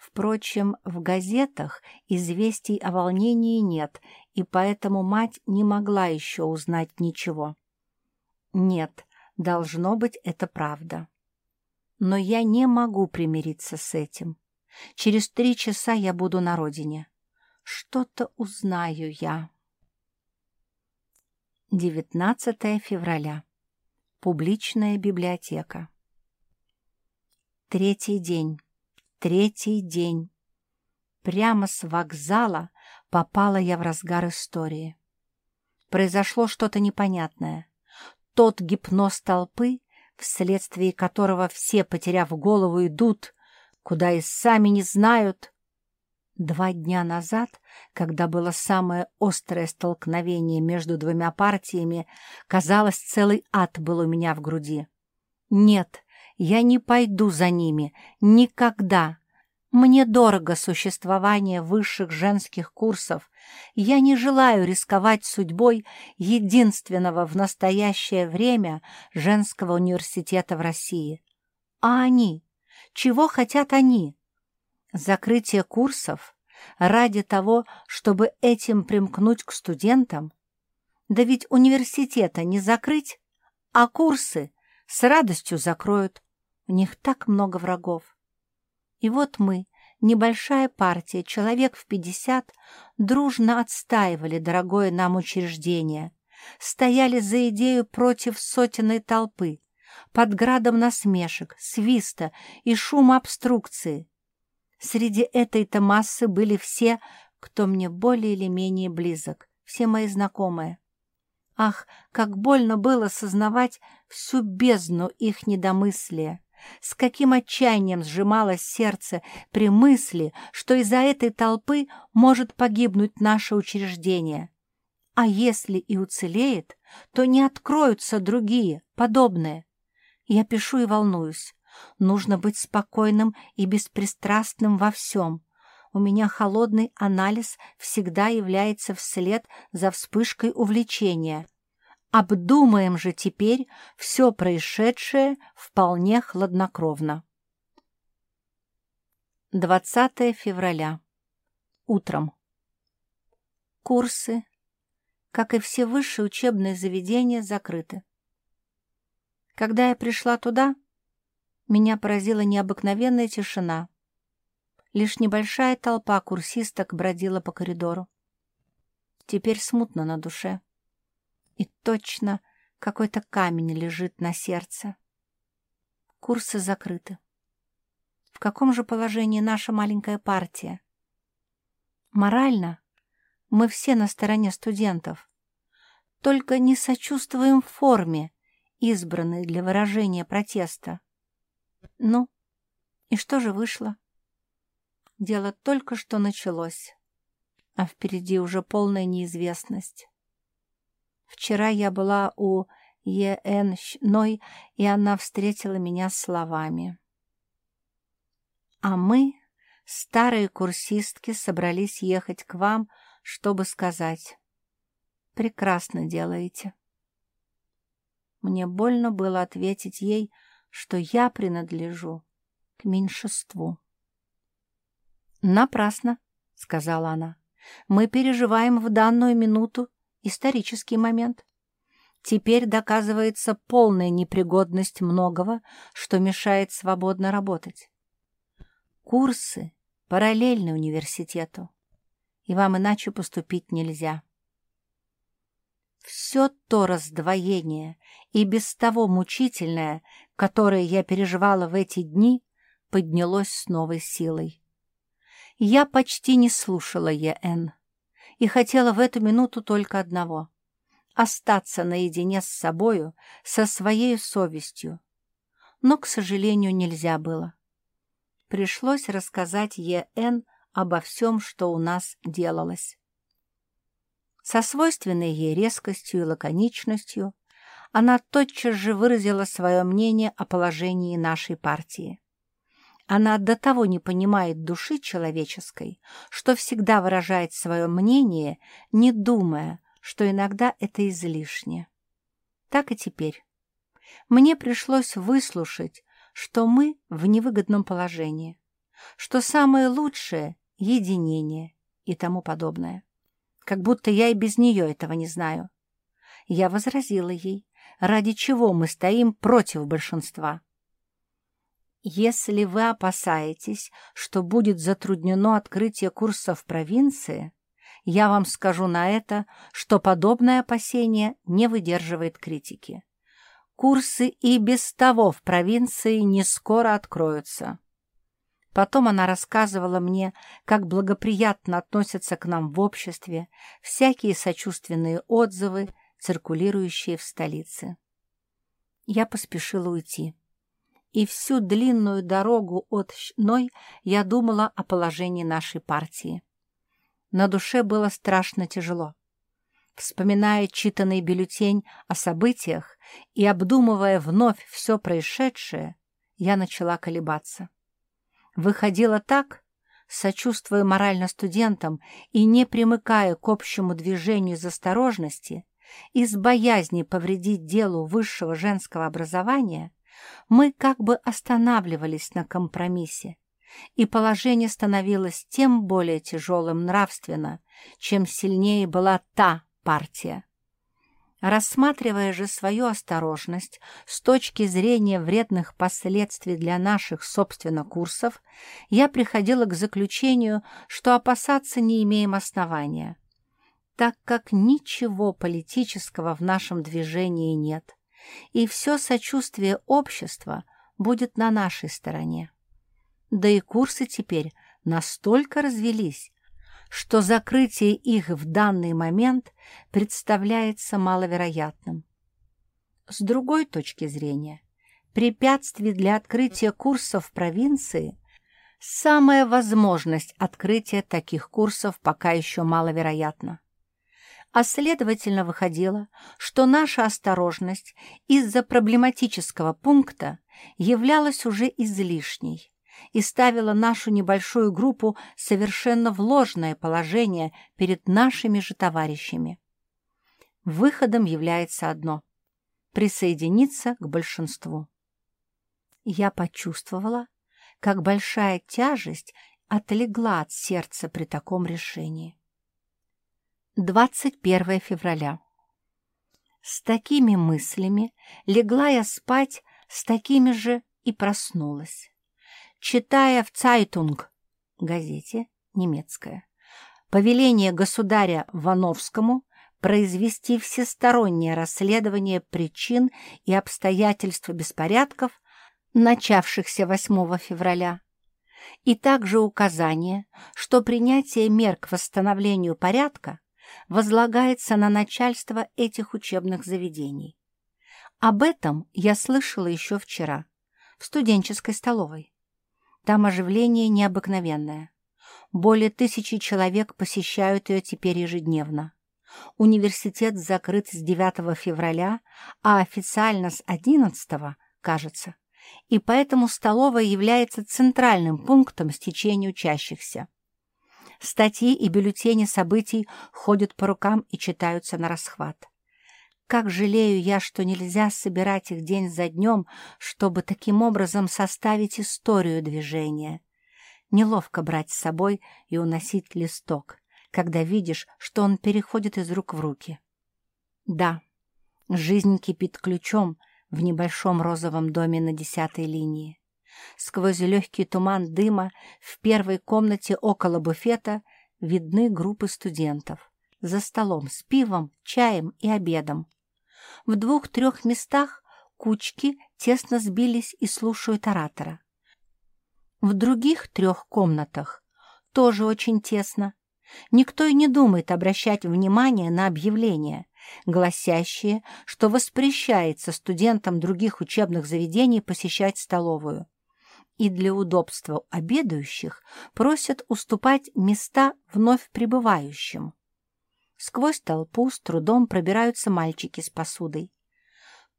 Впрочем, в газетах известий о волнении нет, и поэтому мать не могла еще узнать ничего. Нет, должно быть, это правда. Но я не могу примириться с этим. Через три часа я буду на родине. Что-то узнаю я. 19 февраля. Публичная библиотека. Третий день. Третий день. Прямо с вокзала попала я в разгар истории. Произошло что-то непонятное. Тот гипноз толпы, вследствие которого все, потеряв голову, идут, куда и сами не знают. Два дня назад, когда было самое острое столкновение между двумя партиями, казалось, целый ад был у меня в груди. Нет, я не пойду за ними. Никогда. Мне дорого существование высших женских курсов. Я не желаю рисковать судьбой единственного в настоящее время женского университета в России. А они? Чего хотят они? Закрытие курсов ради того, чтобы этим примкнуть к студентам? Да ведь университета не закрыть, а курсы с радостью закроют. У них так много врагов. И вот мы, небольшая партия, человек в пятьдесят, дружно отстаивали дорогое нам учреждение, стояли за идею против сотенной толпы, под градом насмешек, свиста и шума обструкции. Среди этой-то массы были все, кто мне более или менее близок, все мои знакомые. Ах, как больно было сознавать всю бездну их недомыслия, с каким отчаянием сжималось сердце при мысли, что из-за этой толпы может погибнуть наше учреждение. А если и уцелеет, то не откроются другие, подобные. Я пишу и волнуюсь. Нужно быть спокойным и беспристрастным во всем. У меня холодный анализ всегда является вслед за вспышкой увлечения. Обдумаем же теперь все происшедшее вполне хладнокровно. 20 февраля. Утром. Курсы, как и все высшие учебные заведения, закрыты. Когда я пришла туда, меня поразила необыкновенная тишина. Лишь небольшая толпа курсисток бродила по коридору. Теперь смутно на душе и точно какой-то камень лежит на сердце. Курсы закрыты. В каком же положении наша маленькая партия? Морально мы все на стороне студентов, только не сочувствуем форме, избранной для выражения протеста. Ну, и что же вышло? Дело только что началось, а впереди уже полная неизвестность. Вчера я была у Е.Н. Ной, и она встретила меня словами. «А мы, старые курсистки, собрались ехать к вам, чтобы сказать. Прекрасно делаете». Мне больно было ответить ей, что я принадлежу к меньшинству. «Напрасно», — сказала она. «Мы переживаем в данную минуту исторический момент. Теперь доказывается полная непригодность многого, что мешает свободно работать. Курсы параллельны университету, и вам иначе поступить нельзя. Все то раздвоение и без того мучительное, которое я переживала в эти дни, поднялось с новой силой. Я почти не слушала Е.Н и хотела в эту минуту только одного — остаться наедине с собою, со своей совестью. Но, к сожалению, нельзя было. Пришлось рассказать Е.Н. обо всем, что у нас делалось. Со свойственной ей резкостью и лаконичностью она тотчас же выразила свое мнение о положении нашей партии. Она до того не понимает души человеческой, что всегда выражает свое мнение, не думая, что иногда это излишне. Так и теперь. Мне пришлось выслушать, что мы в невыгодном положении, что самое лучшее — единение и тому подобное. Как будто я и без нее этого не знаю. Я возразила ей, ради чего мы стоим против большинства. Если вы опасаетесь, что будет затруднено открытие курса в провинции, я вам скажу на это, что подобное опасение не выдерживает критики. Курсы и без того в провинции не скоро откроются. Потом она рассказывала мне, как благоприятно относятся к нам в обществе, всякие сочувственные отзывы, циркулирующие в столице. Я поспешила уйти. И всю длинную дорогу от Ной я думала о положении нашей партии. На душе было страшно тяжело. Вспоминая читанный бюллетень о событиях и обдумывая вновь все происшедшее, я начала колебаться. Выходило так, сочувствуя морально студентам и не примыкая к общему движению из осторожности, из боязни повредить делу высшего женского образования, мы как бы останавливались на компромиссе, и положение становилось тем более тяжелым нравственно, чем сильнее была та партия. Рассматривая же свою осторожность с точки зрения вредных последствий для наших, собственно, курсов, я приходила к заключению, что опасаться не имеем основания, так как ничего политического в нашем движении нет, и все сочувствие общества будет на нашей стороне. Да и курсы теперь настолько развелись, что закрытие их в данный момент представляется маловероятным. С другой точки зрения, препятствий для открытия курсов в провинции – самая возможность открытия таких курсов пока еще маловероятна. А следовательно выходило, что наша осторожность из-за проблематического пункта являлась уже излишней, и ставила нашу небольшую группу совершенно в ложное положение перед нашими же товарищами. Выходом является одно — присоединиться к большинству. Я почувствовала, как большая тяжесть отлегла от сердца при таком решении. 21 февраля. С такими мыслями легла я спать, с такими же и проснулась читая в «Цайтунг» газете немецкая повеление государя Вановскому произвести всестороннее расследование причин и обстоятельств беспорядков, начавшихся 8 февраля, и также указание, что принятие мер к восстановлению порядка возлагается на начальство этих учебных заведений. Об этом я слышала еще вчера в студенческой столовой. Там оживление необыкновенное. Более тысячи человек посещают ее теперь ежедневно. Университет закрыт с 9 февраля, а официально с 11, кажется, и поэтому столовая является центральным пунктом стечения учащихся. Статьи и бюллетени событий ходят по рукам и читаются на расхват. Как жалею я, что нельзя собирать их день за днем, чтобы таким образом составить историю движения. Неловко брать с собой и уносить листок, когда видишь, что он переходит из рук в руки. Да, жизнь кипит ключом в небольшом розовом доме на десятой линии. Сквозь легкий туман дыма в первой комнате около буфета видны группы студентов за столом с пивом, чаем и обедом. В двух-трех местах кучки тесно сбились и слушают оратора. В других трех комнатах тоже очень тесно. Никто и не думает обращать внимание на объявления, гласящие, что воспрещается студентам других учебных заведений посещать столовую. И для удобства обедающих просят уступать места вновь прибывающим. Сквозь толпу с трудом пробираются мальчики с посудой.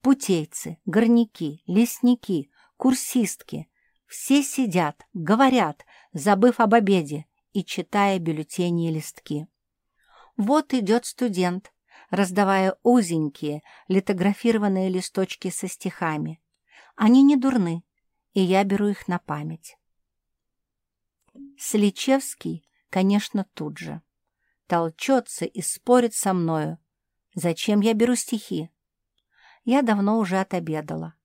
Путейцы, горняки, лесники, курсистки — все сидят, говорят, забыв об обеде и читая бюллетени и листки. Вот идет студент, раздавая узенькие литографированные листочки со стихами. Они не дурны, и я беру их на память. Сличевский, конечно, тут же. Толчется и спорит со мною. Зачем я беру стихи? Я давно уже отобедала.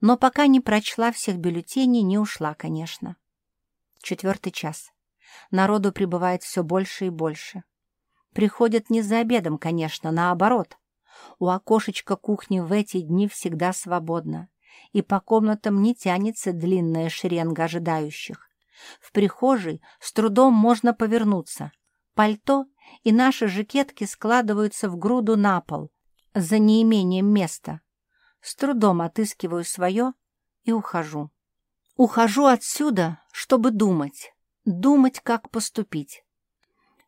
Но пока не прочла всех бюллетеней, не ушла, конечно. Четвертый час. Народу прибывает все больше и больше. Приходят не за обедом, конечно, наоборот. У окошечка кухни в эти дни всегда свободно, и по комнатам не тянется длинная шеренга ожидающих. В прихожей с трудом можно повернуться. Пальто и наши жакетки складываются в груду на пол, за неимением места. С трудом отыскиваю свое и ухожу. Ухожу отсюда, чтобы думать, думать, как поступить.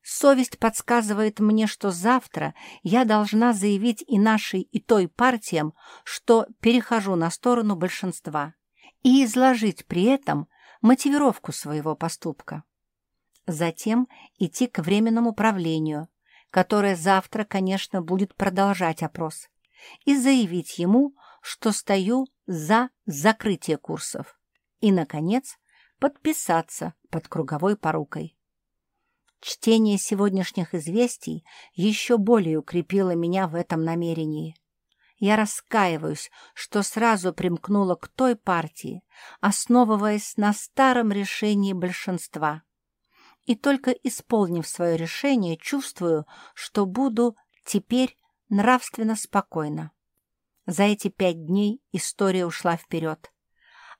Совесть подсказывает мне, что завтра я должна заявить и нашей, и той партиям, что перехожу на сторону большинства, и изложить при этом мотивировку своего поступка. Затем идти к Временному правлению, которое завтра, конечно, будет продолжать опрос, и заявить ему, что стою за закрытие курсов, и, наконец, подписаться под круговой порукой. Чтение сегодняшних известий еще более укрепило меня в этом намерении. Я раскаиваюсь, что сразу примкнула к той партии, основываясь на старом решении большинства. И только исполнив свое решение, чувствую, что буду теперь нравственно спокойна. За эти пять дней история ушла вперед.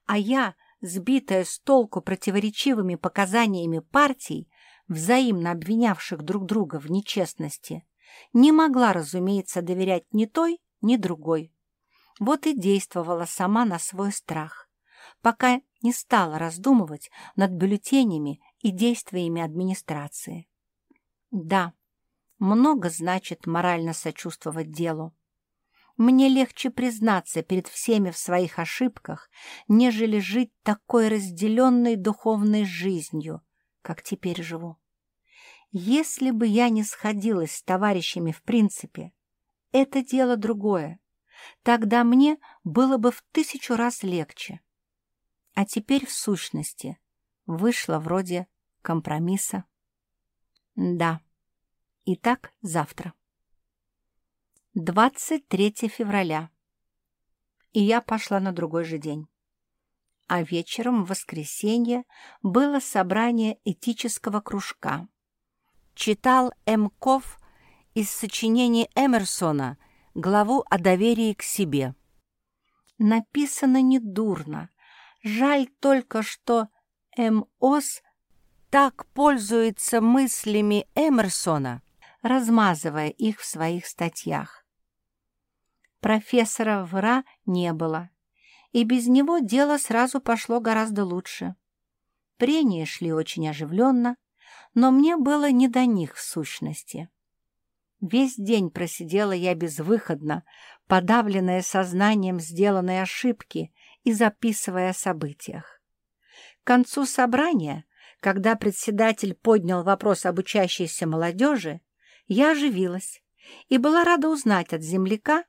А я, сбитая с толку противоречивыми показаниями партий, взаимно обвинявших друг друга в нечестности, не могла, разумеется, доверять ни той, ни другой. Вот и действовала сама на свой страх, пока не стала раздумывать над бюллетенями и действиями администрации. Да, много значит морально сочувствовать делу. Мне легче признаться перед всеми в своих ошибках, нежели жить такой разделенной духовной жизнью, как теперь живу. Если бы я не сходилась с товарищами в принципе, это дело другое. Тогда мне было бы в тысячу раз легче. А теперь, в сущности, вышло вроде компромисса. Да. Итак, завтра. 23 февраля. И я пошла на другой же день а вечером в воскресенье было собрание этического кружка. Читал М. Ков из сочинений Эмерсона главу о доверии к себе. Написано недурно. Жаль только, что М. Ос так пользуется мыслями Эмерсона, размазывая их в своих статьях. Профессора Вра не было, и без него дело сразу пошло гораздо лучше. Прения шли очень оживленно, но мне было не до них в сущности. Весь день просидела я безвыходно, подавленная сознанием сделанной ошибки и записывая о событиях. К концу собрания, когда председатель поднял вопрос об учащейся молодежи, я оживилась и была рада узнать от земляка,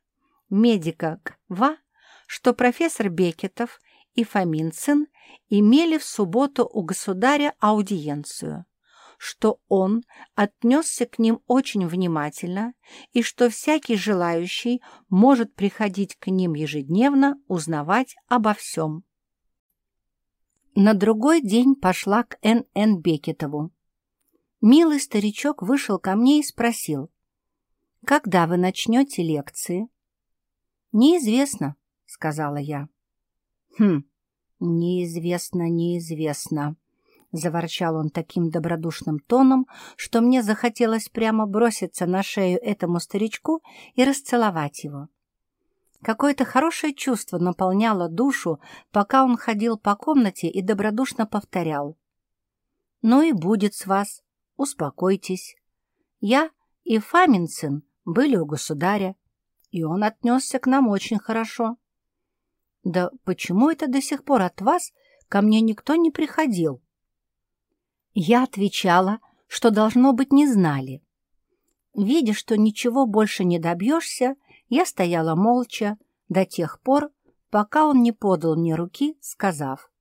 медика Ква, что профессор Бекетов и Фоминцин имели в субботу у государя аудиенцию, что он отнесся к ним очень внимательно и что всякий желающий может приходить к ним ежедневно узнавать обо всем. На другой день пошла к Н.Н. Бекетову. Милый старичок вышел ко мне и спросил, «Когда вы начнете лекции?» «Неизвестно», — сказала я. «Хм, неизвестно, неизвестно», — заворчал он таким добродушным тоном, что мне захотелось прямо броситься на шею этому старичку и расцеловать его. Какое-то хорошее чувство наполняло душу, пока он ходил по комнате и добродушно повторял. «Ну и будет с вас, успокойтесь. Я и Фаминцин были у государя, и он отнесся к нам очень хорошо». «Да почему это до сих пор от вас ко мне никто не приходил?» Я отвечала, что, должно быть, не знали. Видя, что ничего больше не добьешься, я стояла молча до тех пор, пока он не подал мне руки, сказав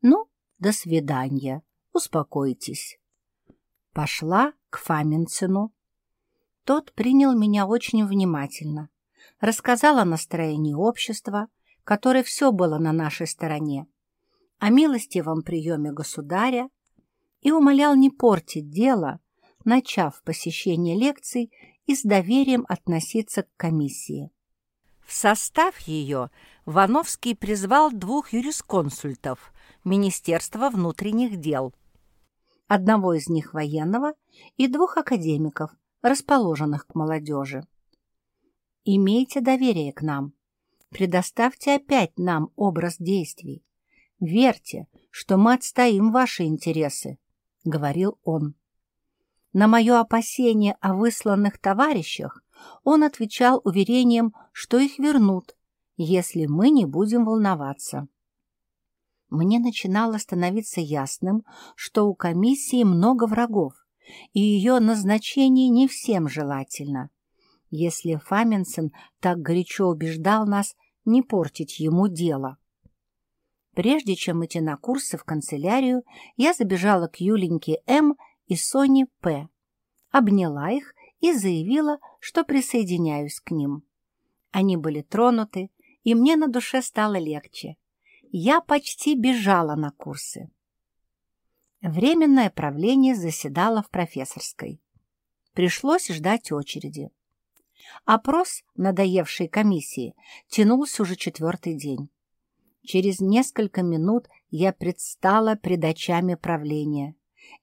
«Ну, до свидания, успокойтесь. Пошла к Фаминцину. Тот принял меня очень внимательно, рассказал о настроении общества, которое все было на нашей стороне, о милостивом приеме государя и умолял не портить дело, начав посещение лекций и с доверием относиться к комиссии. В состав ее Вановский призвал двух юрисконсультов Министерства внутренних дел, одного из них военного и двух академиков, расположенных к молодежи. Имейте доверие к нам, предоставьте опять нам образ действий, верьте, что мы отстоим ваши интересы, — говорил он. На мое опасение о высланных товарищах он отвечал уверением, что их вернут, если мы не будем волноваться. Мне начинало становиться ясным, что у комиссии много врагов, и ее назначение не всем желательно. Если Фаменсен так горячо убеждал нас не портить ему дело. Прежде чем идти на курсы в канцелярию, я забежала к Юленьке М. и Соне П., обняла их и заявила, что присоединяюсь к ним. Они были тронуты, и мне на душе стало легче. Я почти бежала на курсы. Временное правление заседало в профессорской. Пришлось ждать очереди. Опрос надоевшей комиссии тянулся уже четвертый день. Через несколько минут я предстала пред очами правления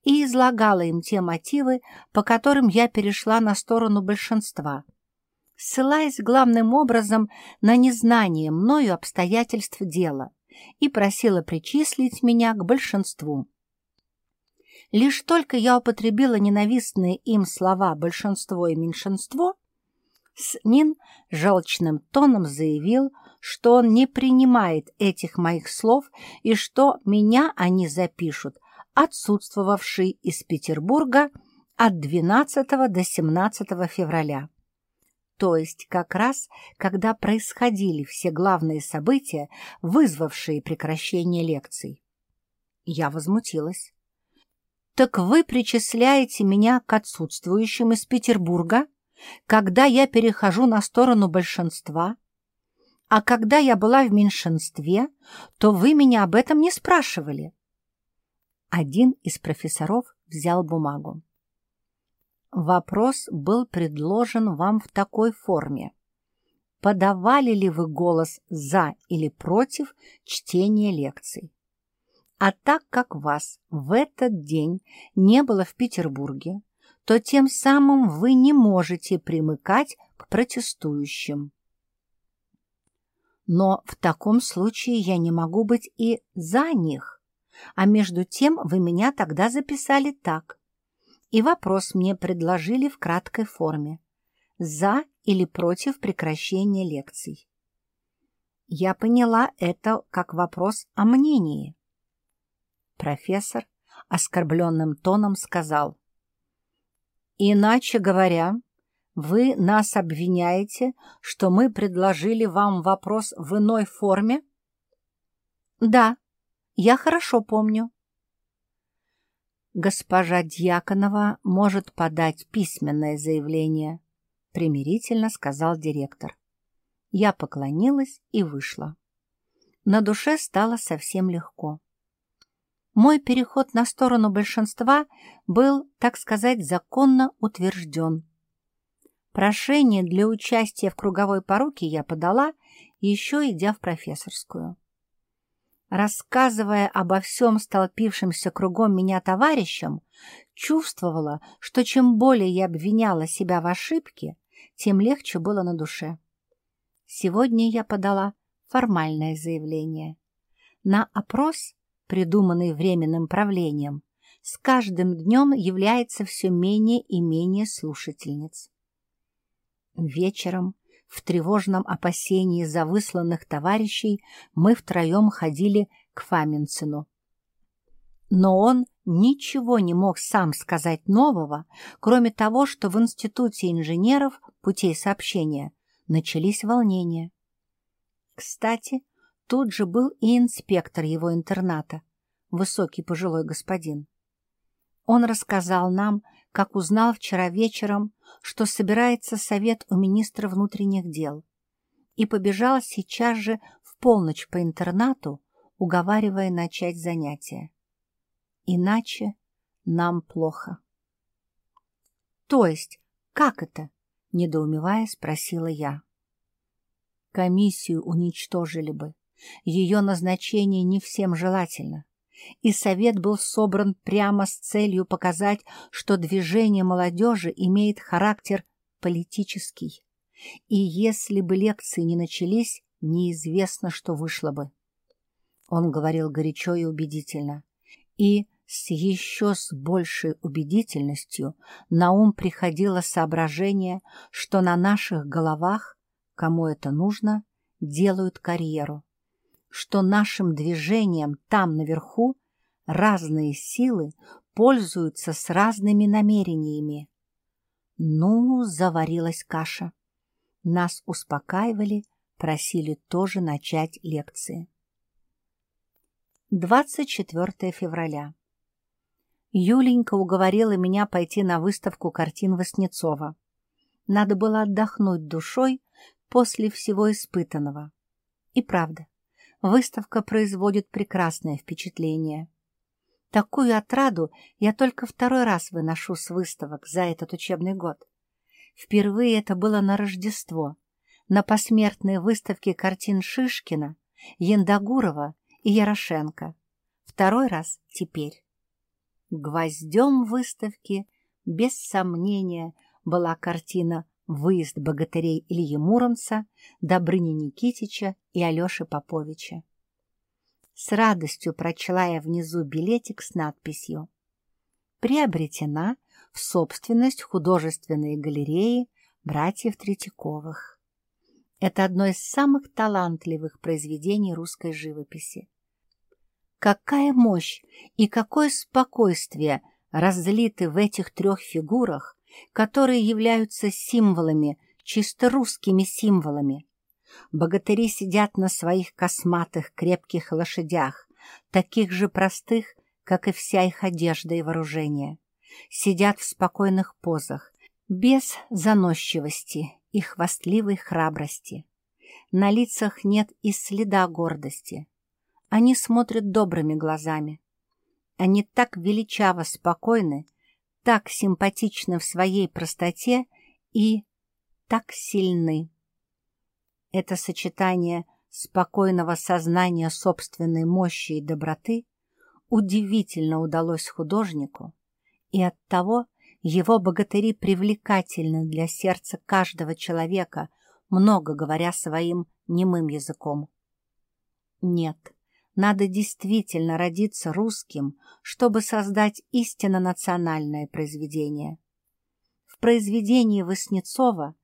и излагала им те мотивы, по которым я перешла на сторону большинства, ссылаясь главным образом на незнание мною обстоятельств дела и просила причислить меня к большинству. Лишь только я употребила ненавистные им слова «большинство» и «меньшинство», Снин желчным тоном заявил, что он не принимает этих моих слов и что меня они запишут отсутствовавший из Петербурга от 12 до 17 февраля. То есть как раз, когда происходили все главные события, вызвавшие прекращение лекций. Я возмутилась. «Так вы причисляете меня к отсутствующим из Петербурга, когда я перехожу на сторону большинства, а когда я была в меньшинстве, то вы меня об этом не спрашивали. Один из профессоров взял бумагу. Вопрос был предложен вам в такой форме. Подавали ли вы голос «за» или «против» чтения лекций? А так как вас в этот день не было в Петербурге, то тем самым вы не можете примыкать к протестующим. Но в таком случае я не могу быть и за них, а между тем вы меня тогда записали так. И вопрос мне предложили в краткой форме. За или против прекращения лекций. Я поняла это как вопрос о мнении. Профессор оскорбленным тоном сказал. «Иначе говоря, вы нас обвиняете, что мы предложили вам вопрос в иной форме?» «Да», я хорошо помню. Госпожа Дьяконова может подать письменное заявление, примирительно сказал директор. Я поклонилась и вышла. На душе стало совсем легко. Мой переход на сторону большинства был, так сказать, законно утвержден. Прошение для участия в круговой поруке я подала, еще идя в профессорскую. Рассказывая обо всем столпившимся кругом меня товарищам, чувствовала, что чем более я обвиняла себя в ошибке, тем легче было на душе. Сегодня я подала формальное заявление. На опрос, придуманный Временным правлением, с каждым днем является все менее и менее слушательниц. Вечером в тревожном опасении за высланных товарищей мы втроем ходили к Фаминцину. Но он ничего не мог сам сказать нового, кроме того, что в Институте инженеров путей сообщения начались волнения. Кстати, тут же был и инспектор его интерната, высокий пожилой господин. Он рассказал нам, как узнал вчера вечером, что собирается совет у министра внутренних дел, и побежал сейчас же в полночь по интернату, уговаривая начать занятия. Иначе нам плохо. То есть, как это? Недоумевая, спросила я. Комиссию уничтожили бы. Ее назначение не всем желательно. И совет был собран прямо с целью показать, что движение молодежи имеет характер политический. И если бы лекции не начались, неизвестно, что вышло бы. Он говорил горячо и убедительно. И с еще с большей убедительностью на ум приходило соображение, что на наших головах, кому это нужно, делают карьеру, что нашим движением там наверху разные силы пользуются с разными намерениями. Ну, заварилась каша. Нас успокаивали, просили тоже начать лекции. 24 февраля. Юленька уговорила меня пойти на выставку картин Васнецова. Надо было отдохнуть душой после всего испытанного. И правда, выставка производит прекрасное впечатление. Такую отраду я только второй раз выношу с выставок за этот учебный год. Впервые это было на Рождество, на посмертной выставке картин Шишкина, Яндагурова и Ярошенко. Второй раз теперь. Гвоздем выставки, без сомнения, была картина «Выезд богатырей Ильи Муромца, Добрыни Никитича и Алеши Поповича». С радостью прочла я внизу билетик с надписью «Приобретена в собственность художественной галереи братьев Третьяковых». Это одно из самых талантливых произведений русской живописи. Какая мощь и какое спокойствие разлиты в этих трех фигурах, которые являются символами, чисто русскими символами. Богатыри сидят на своих косматых крепких лошадях, таких же простых, как и вся их одежда и вооружение. Сидят в спокойных позах, без заносчивости и хвастливой храбрости. На лицах нет и следа гордости. Они смотрят добрыми глазами. Они так величаво спокойны, так симпатичны в своей простоте и так сильны. Это сочетание спокойного сознания собственной мощи и доброты удивительно удалось художнику, и оттого его богатыри привлекательны для сердца каждого человека, много говоря своим немым языком. Нет, надо действительно родиться русским, чтобы создать истинно национальное произведение. В произведении Васнецова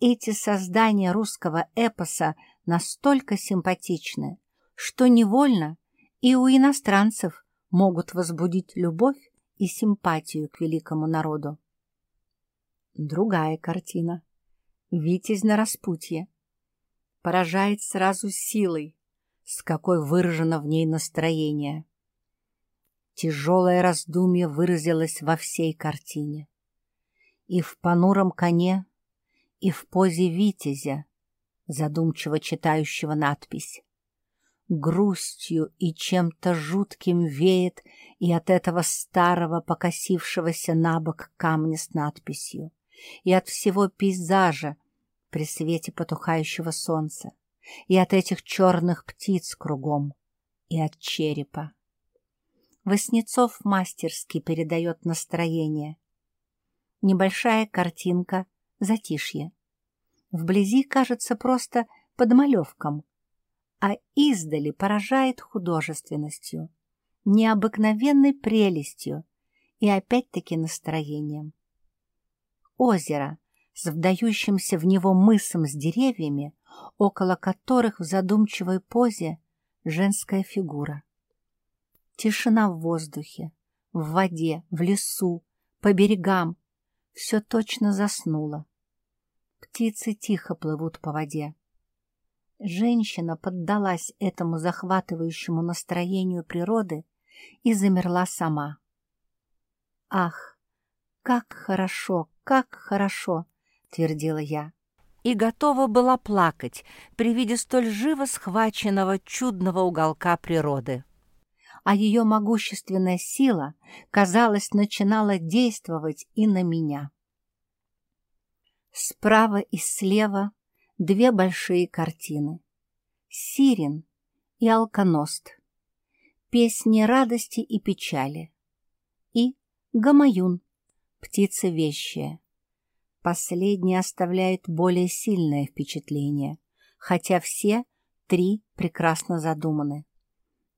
эти создания русского эпоса настолько симпатичны, что невольно и у иностранцев могут возбудить любовь и симпатию к великому народу. Другая картина. «Витязь на распутье» поражает сразу силой, с какой выражено в ней настроение. Тяжелое раздумье выразилось во всей картине. И в понуром коне, и в позе витязя, задумчиво читающего надпись. Грустью и чем-то жутким веет и от этого старого покосившегося на бок камня с надписью, и от всего пейзажа при свете потухающего солнца и от этих черных птиц кругом, и от черепа. Воснецов мастерски передает настроение. Небольшая картинка, затишье. Вблизи кажется просто подмалевком, а издали поражает художественностью, необыкновенной прелестью и опять-таки настроением. Озеро с вдающимся в него мысом с деревьями около которых в задумчивой позе женская фигура. Тишина в воздухе, в воде, в лесу, по берегам. Все точно заснуло. Птицы тихо плывут по воде. Женщина поддалась этому захватывающему настроению природы и замерла сама. Ах, как хорошо, как хорошо, твердила я. И готова была плакать при виде столь живо схваченного чудного уголка природы. А ее могущественная сила, казалось, начинала действовать и на меня. Справа и слева две большие картины. Сирен и Алконост. Песни радости и печали. И Гамаюн, птица вещая. Последний оставляет более сильное впечатление, хотя все три прекрасно задуманы.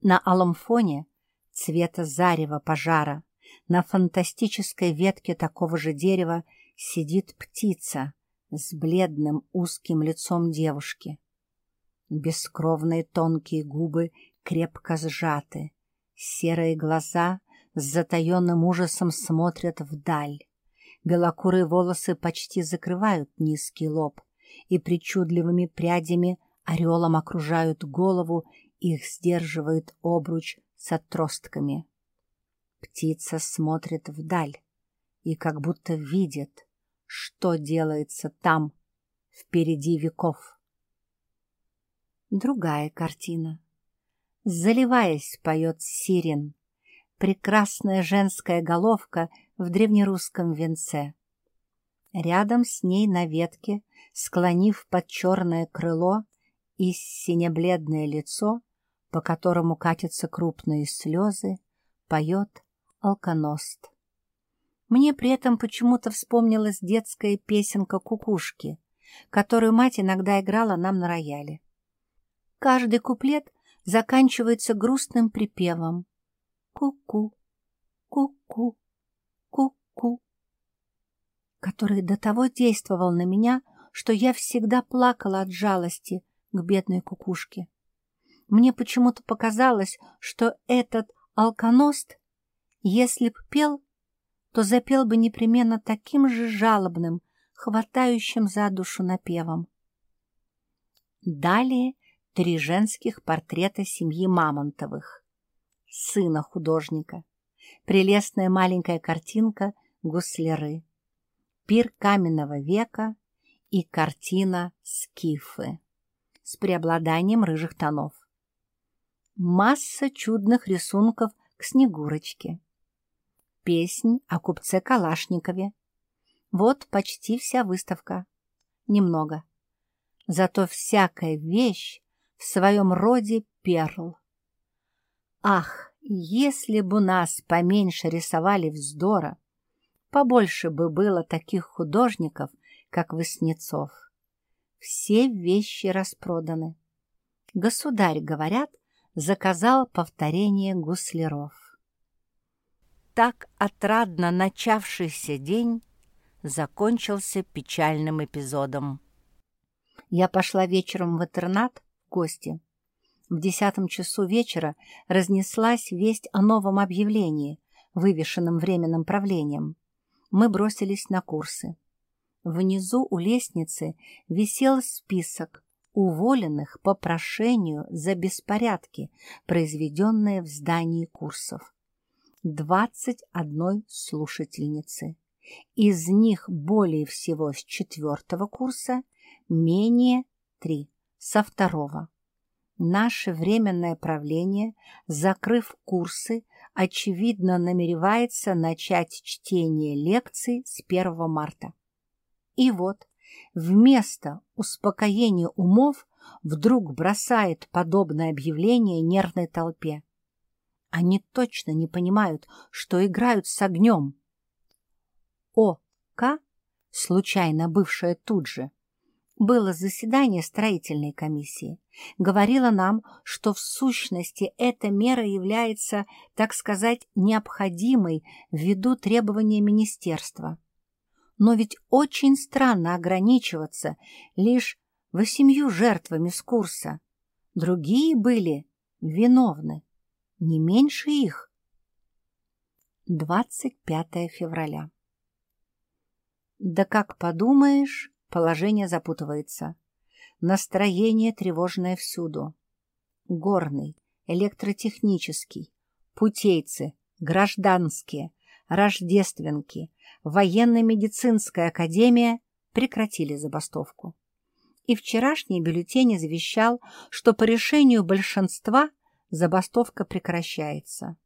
На алом фоне цвета зарева пожара на фантастической ветке такого же дерева сидит птица с бледным узким лицом девушки. Бескровные тонкие губы крепко сжаты, серые глаза с затаенным ужасом смотрят вдаль. Белокурые волосы почти закрывают низкий лоб и причудливыми прядями орелом окружают голову, их сдерживает обруч с отростками. Птица смотрит вдаль и как будто видит, что делается там, впереди веков. Другая картина. Заливаясь, поет сирен. Прекрасная женская головка в древнерусском венце. Рядом с ней на ветке, склонив под черное крыло и синебледное лицо, по которому катятся крупные слезы, поет алконост. Мне при этом почему-то вспомнилась детская песенка «Кукушки», которую мать иногда играла нам на рояле. Каждый куплет заканчивается грустным припевом «Ку-ку, ку-ку, ку-ку», который до того действовал на меня, что я всегда плакала от жалости к бедной кукушке. Мне почему-то показалось, что этот алконост, если б пел, то запел бы непременно таким же жалобным, хватающим за душу напевом. Далее три женских портрета семьи Мамонтовых, сына художника, прелестная маленькая картинка «Гусляры», пир каменного века и картина «Скифы» с преобладанием рыжих тонов. Масса чудных рисунков к Снегурочке. Песнь о купце Калашникове. Вот почти вся выставка. Немного. Зато всякая вещь в своем роде перл. Ах, если бы нас поменьше рисовали вздора, побольше бы было таких художников, как Васнецов. Все вещи распроданы. Государь, говорят, заказал повторение гусляров. Так отрадно начавшийся день закончился печальным эпизодом. Я пошла вечером в интернат в гости. В десятом часу вечера разнеслась весть о новом объявлении, вывешенном временным правлением. Мы бросились на курсы. Внизу у лестницы висел список уволенных по прошению за беспорядки, произведенные в здании курсов. Двадцать одной слушательницы. Из них более всего с четвертого курса, менее три со второго. Наше временное правление, закрыв курсы, очевидно намеревается начать чтение лекций с 1 марта. И вот, вместо успокоения умов вдруг бросает подобное объявление нервной толпе. Они точно не понимают, что играют с огнем. О. К., случайно бывшая тут же, было заседание строительной комиссии. Говорила нам, что в сущности эта мера является, так сказать, необходимой ввиду требования министерства. Но ведь очень странно ограничиваться лишь восемью жертвами с курса. Другие были виновны, не меньше их. 25 февраля. Да как подумаешь, Положение запутывается. Настроение тревожное всюду. Горный, электротехнический, путейцы, гражданские, Рождественки, военно-медицинская академия прекратили забастовку. И вчерашний бюллетень извещал, что по решению большинства забастовка прекращается.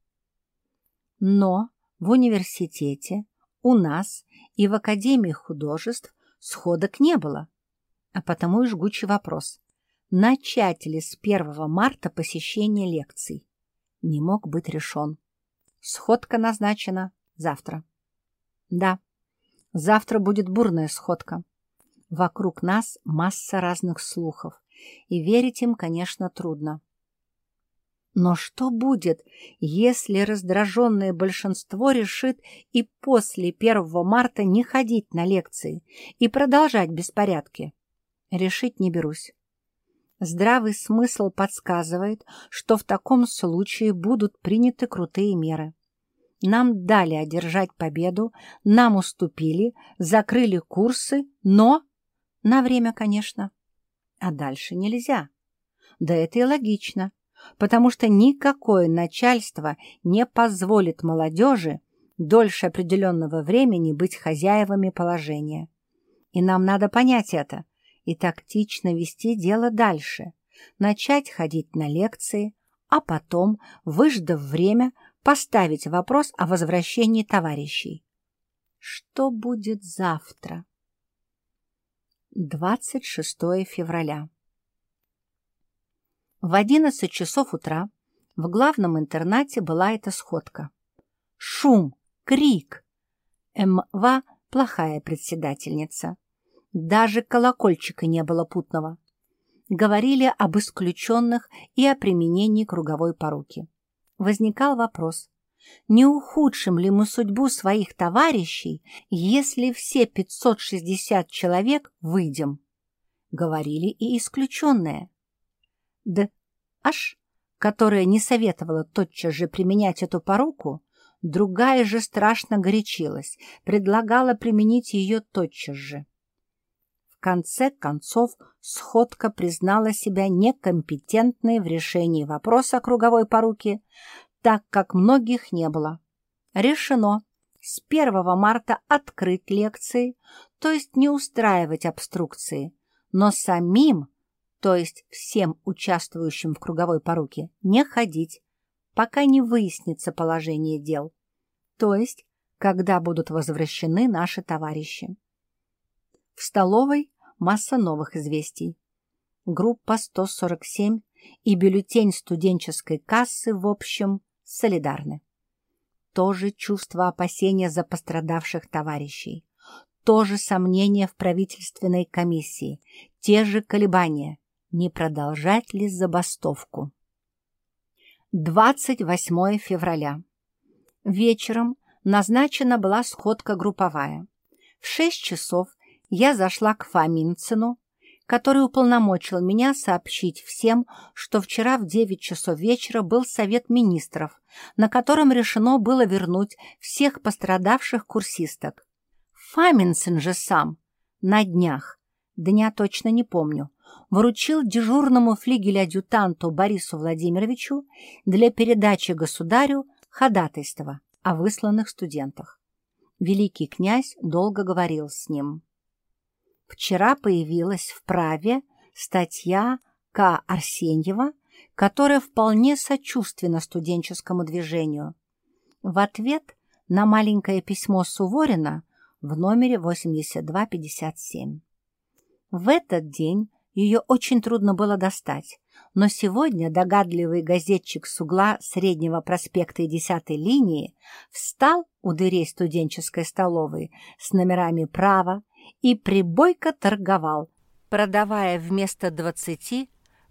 Но в университете, у нас и в Академии художеств сходок не было, а потому и жгучий вопрос, начать ли с 1 марта посещение лекций, не мог быть решен. Сходка назначена завтра. Да, завтра будет бурная сходка. Вокруг нас масса разных слухов, и верить им, конечно, трудно. Но что будет, если раздраженное большинство решит и после 1 марта не ходить на лекции и продолжать беспорядки? Решить не берусь. Здравый смысл подсказывает, что в таком случае будут приняты крутые меры. Нам дали одержать победу, нам уступили, закрыли курсы, но... На время, конечно. А дальше нельзя. Да это и логично, потому что никакое начальство не позволит молодежи дольше определенного времени быть хозяевами положения. И нам надо понять это и тактично вести дело дальше, начать ходить на лекции, а потом, выждав время, поставить вопрос о возвращении товарищей. Что будет завтра? 26 февраля. В 11 часов утра в главном интернате была эта сходка. Шум, крик. М.В. плохая председательница. Даже колокольчика не было путного. Говорили об исключенных и о применении круговой поруки возникал вопрос, не ухудшим ли мы судьбу своих товарищей, если все 560 человек выйдем? Говорили и исключенные. Д. Аш, которая не советовала тотчас же применять эту поруку, другая же страшно горячилась, предлагала применить ее тотчас же. В конце концов, сходка признала себя некомпетентной в решении вопроса круговой поруки, так как многих не было. Решено с 1 марта открыть лекции, то есть не устраивать обструкции, но самим, то есть всем участвующим в круговой поруке, не ходить, пока не выяснится положение дел, то есть когда будут возвращены наши товарищи. В столовой масса новых известий. Группа 147 и бюллетень студенческой кассы в общем солидарны. То же чувство опасения за пострадавших товарищей, то же сомнение в правительственной комиссии, те же колебания, не продолжать ли забастовку. 28 февраля. Вечером назначена была сходка групповая. В 6 часов я зашла к Фоминцину, который уполномочил меня сообщить всем, что вчера в 9 часов вечера был Совет министров, на котором решено было вернуть всех пострадавших курсисток. Фаминсен же сам на днях, дня точно не помню, вручил дежурному флигель-адъютанту Борису Владимировичу для передачи государю ходатайства о высланных студентах. Великий князь долго говорил с ним. Вчера появилась в праве статья К. Арсеньева, которая вполне сочувственна студенческому движению. В ответ на маленькое письмо Суворина в номере 8257. В этот день ее очень трудно было достать, но сегодня догадливый газетчик с угла Среднего проспекта и 10 линии встал у дверей студенческой столовой с номерами права и прибойко торговал, продавая вместо 20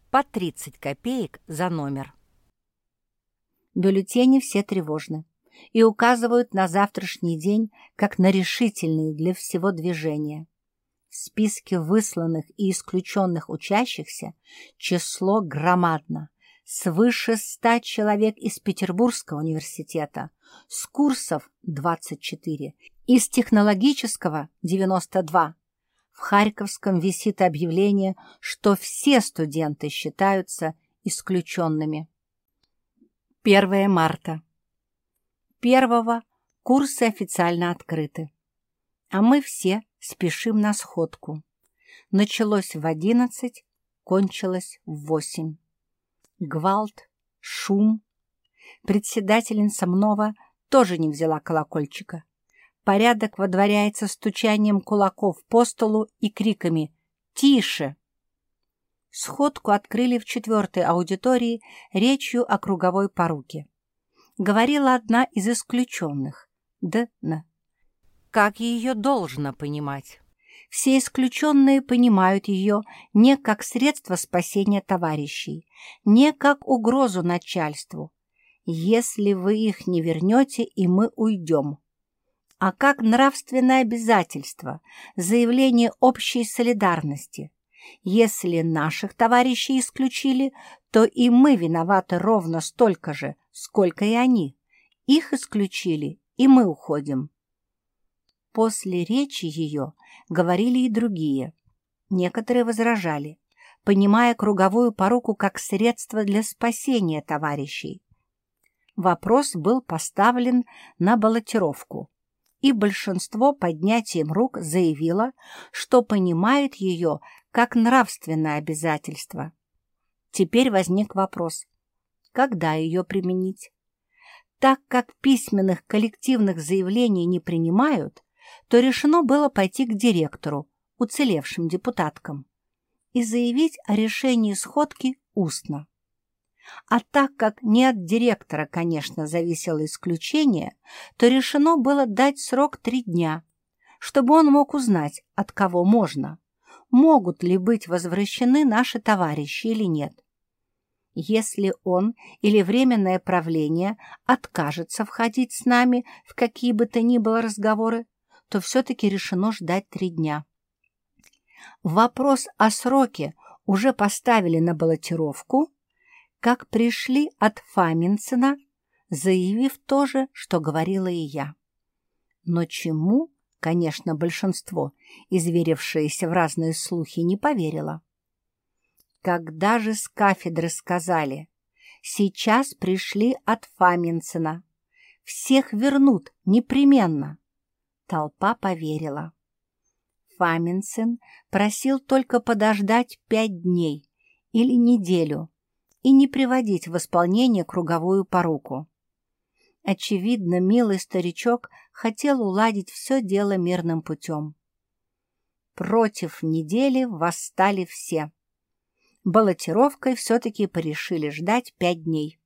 по 30 копеек за номер. Бюллетени все тревожны и указывают на завтрашний день как на решительный для всего движения. В списке высланных и исключенных учащихся число громадно. Свыше ста человек из Петербургского университета, с курсов 24 из технологического 92. В Харьковском висит объявление, что все студенты считаются исключенными. 1 марта. Первого Курсы официально открыты. А мы все спешим на сходку. Началось в одиннадцать, кончилось в восемь. Гвалт, шум. Председательница Мнова тоже не взяла колокольчика. Порядок водворяется стучанием кулаков по столу и криками «Тише!». Сходку открыли в четвертой аудитории речью о круговой поруке. Говорила одна из исключенных, Д.Н. Как ее должно понимать? Все исключенные понимают ее не как средство спасения товарищей, не как угрозу начальству. Если вы их не вернете, и мы уйдем. А как нравственное обязательство, заявление общей солидарности. Если наших товарищей исключили, то и мы виноваты ровно столько же, сколько и они. Их исключили, и мы уходим. После речи ее говорили и другие. Некоторые возражали, понимая круговую поруку как средство для спасения товарищей. Вопрос был поставлен на баллотировку, и большинство поднятием рук заявило, что понимает ее как нравственное обязательство. Теперь возник вопрос, когда ее применить? Так как письменных коллективных заявлений не принимают, то решено было пойти к директору, уцелевшим депутаткам, и заявить о решении сходки устно. А так как не от директора, конечно, зависело исключение, то решено было дать срок три дня, чтобы он мог узнать, от кого можно, могут ли быть возвращены наши товарищи или нет. Если он или Временное правление откажется входить с нами в какие бы то ни было разговоры, то все-таки решено ждать три дня. Вопрос о сроке уже поставили на баллотировку, как пришли от Фаминцина, заявив то же, что говорила и я. Но чему, конечно, большинство, изверившееся в разные слухи, не поверило. Когда же с кафедры сказали, сейчас пришли от Фаминцина, всех вернут непременно, толпа поверила. Фаминцин просил только подождать пять дней или неделю, и не приводить в исполнение круговую поруку. Очевидно, милый старичок хотел уладить все дело мирным путем. Против недели восстали все. Баллотировкой все-таки порешили ждать пять дней.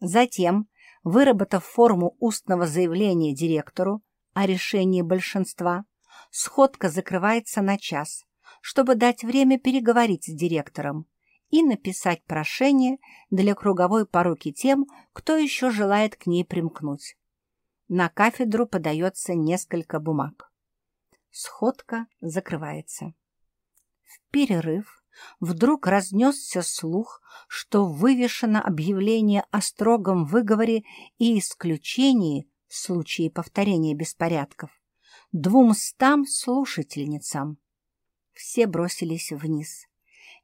Затем, выработав форму устного заявления директору о решении большинства, сходка закрывается на час, чтобы дать время переговорить с директором и написать прошение для круговой поруки тем, кто еще желает к ней примкнуть. На кафедру подается несколько бумаг. Сходка закрывается. В перерыв вдруг разнесся слух, что вывешено объявление о строгом выговоре и исключении в случае повторения беспорядков двумстам слушательницам. Все бросились вниз.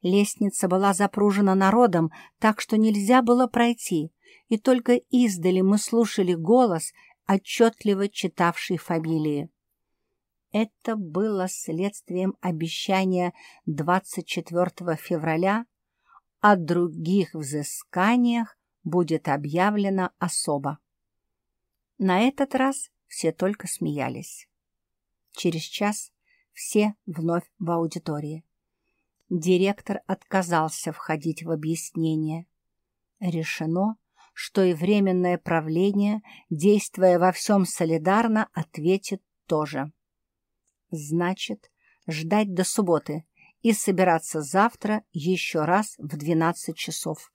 Лестница была запружена народом, так что нельзя было пройти, и только издали мы слушали голос, отчетливо читавший фамилии. Это было следствием обещания 24 февраля о других взысканиях будет объявлено особо. На этот раз все только смеялись. Через час все вновь в аудитории. Директор отказался входить в объяснение. Решено, что и Временное правление, действуя во всем солидарно, ответит тоже. Значит, ждать до субботы и собираться завтра еще раз в 12 часов.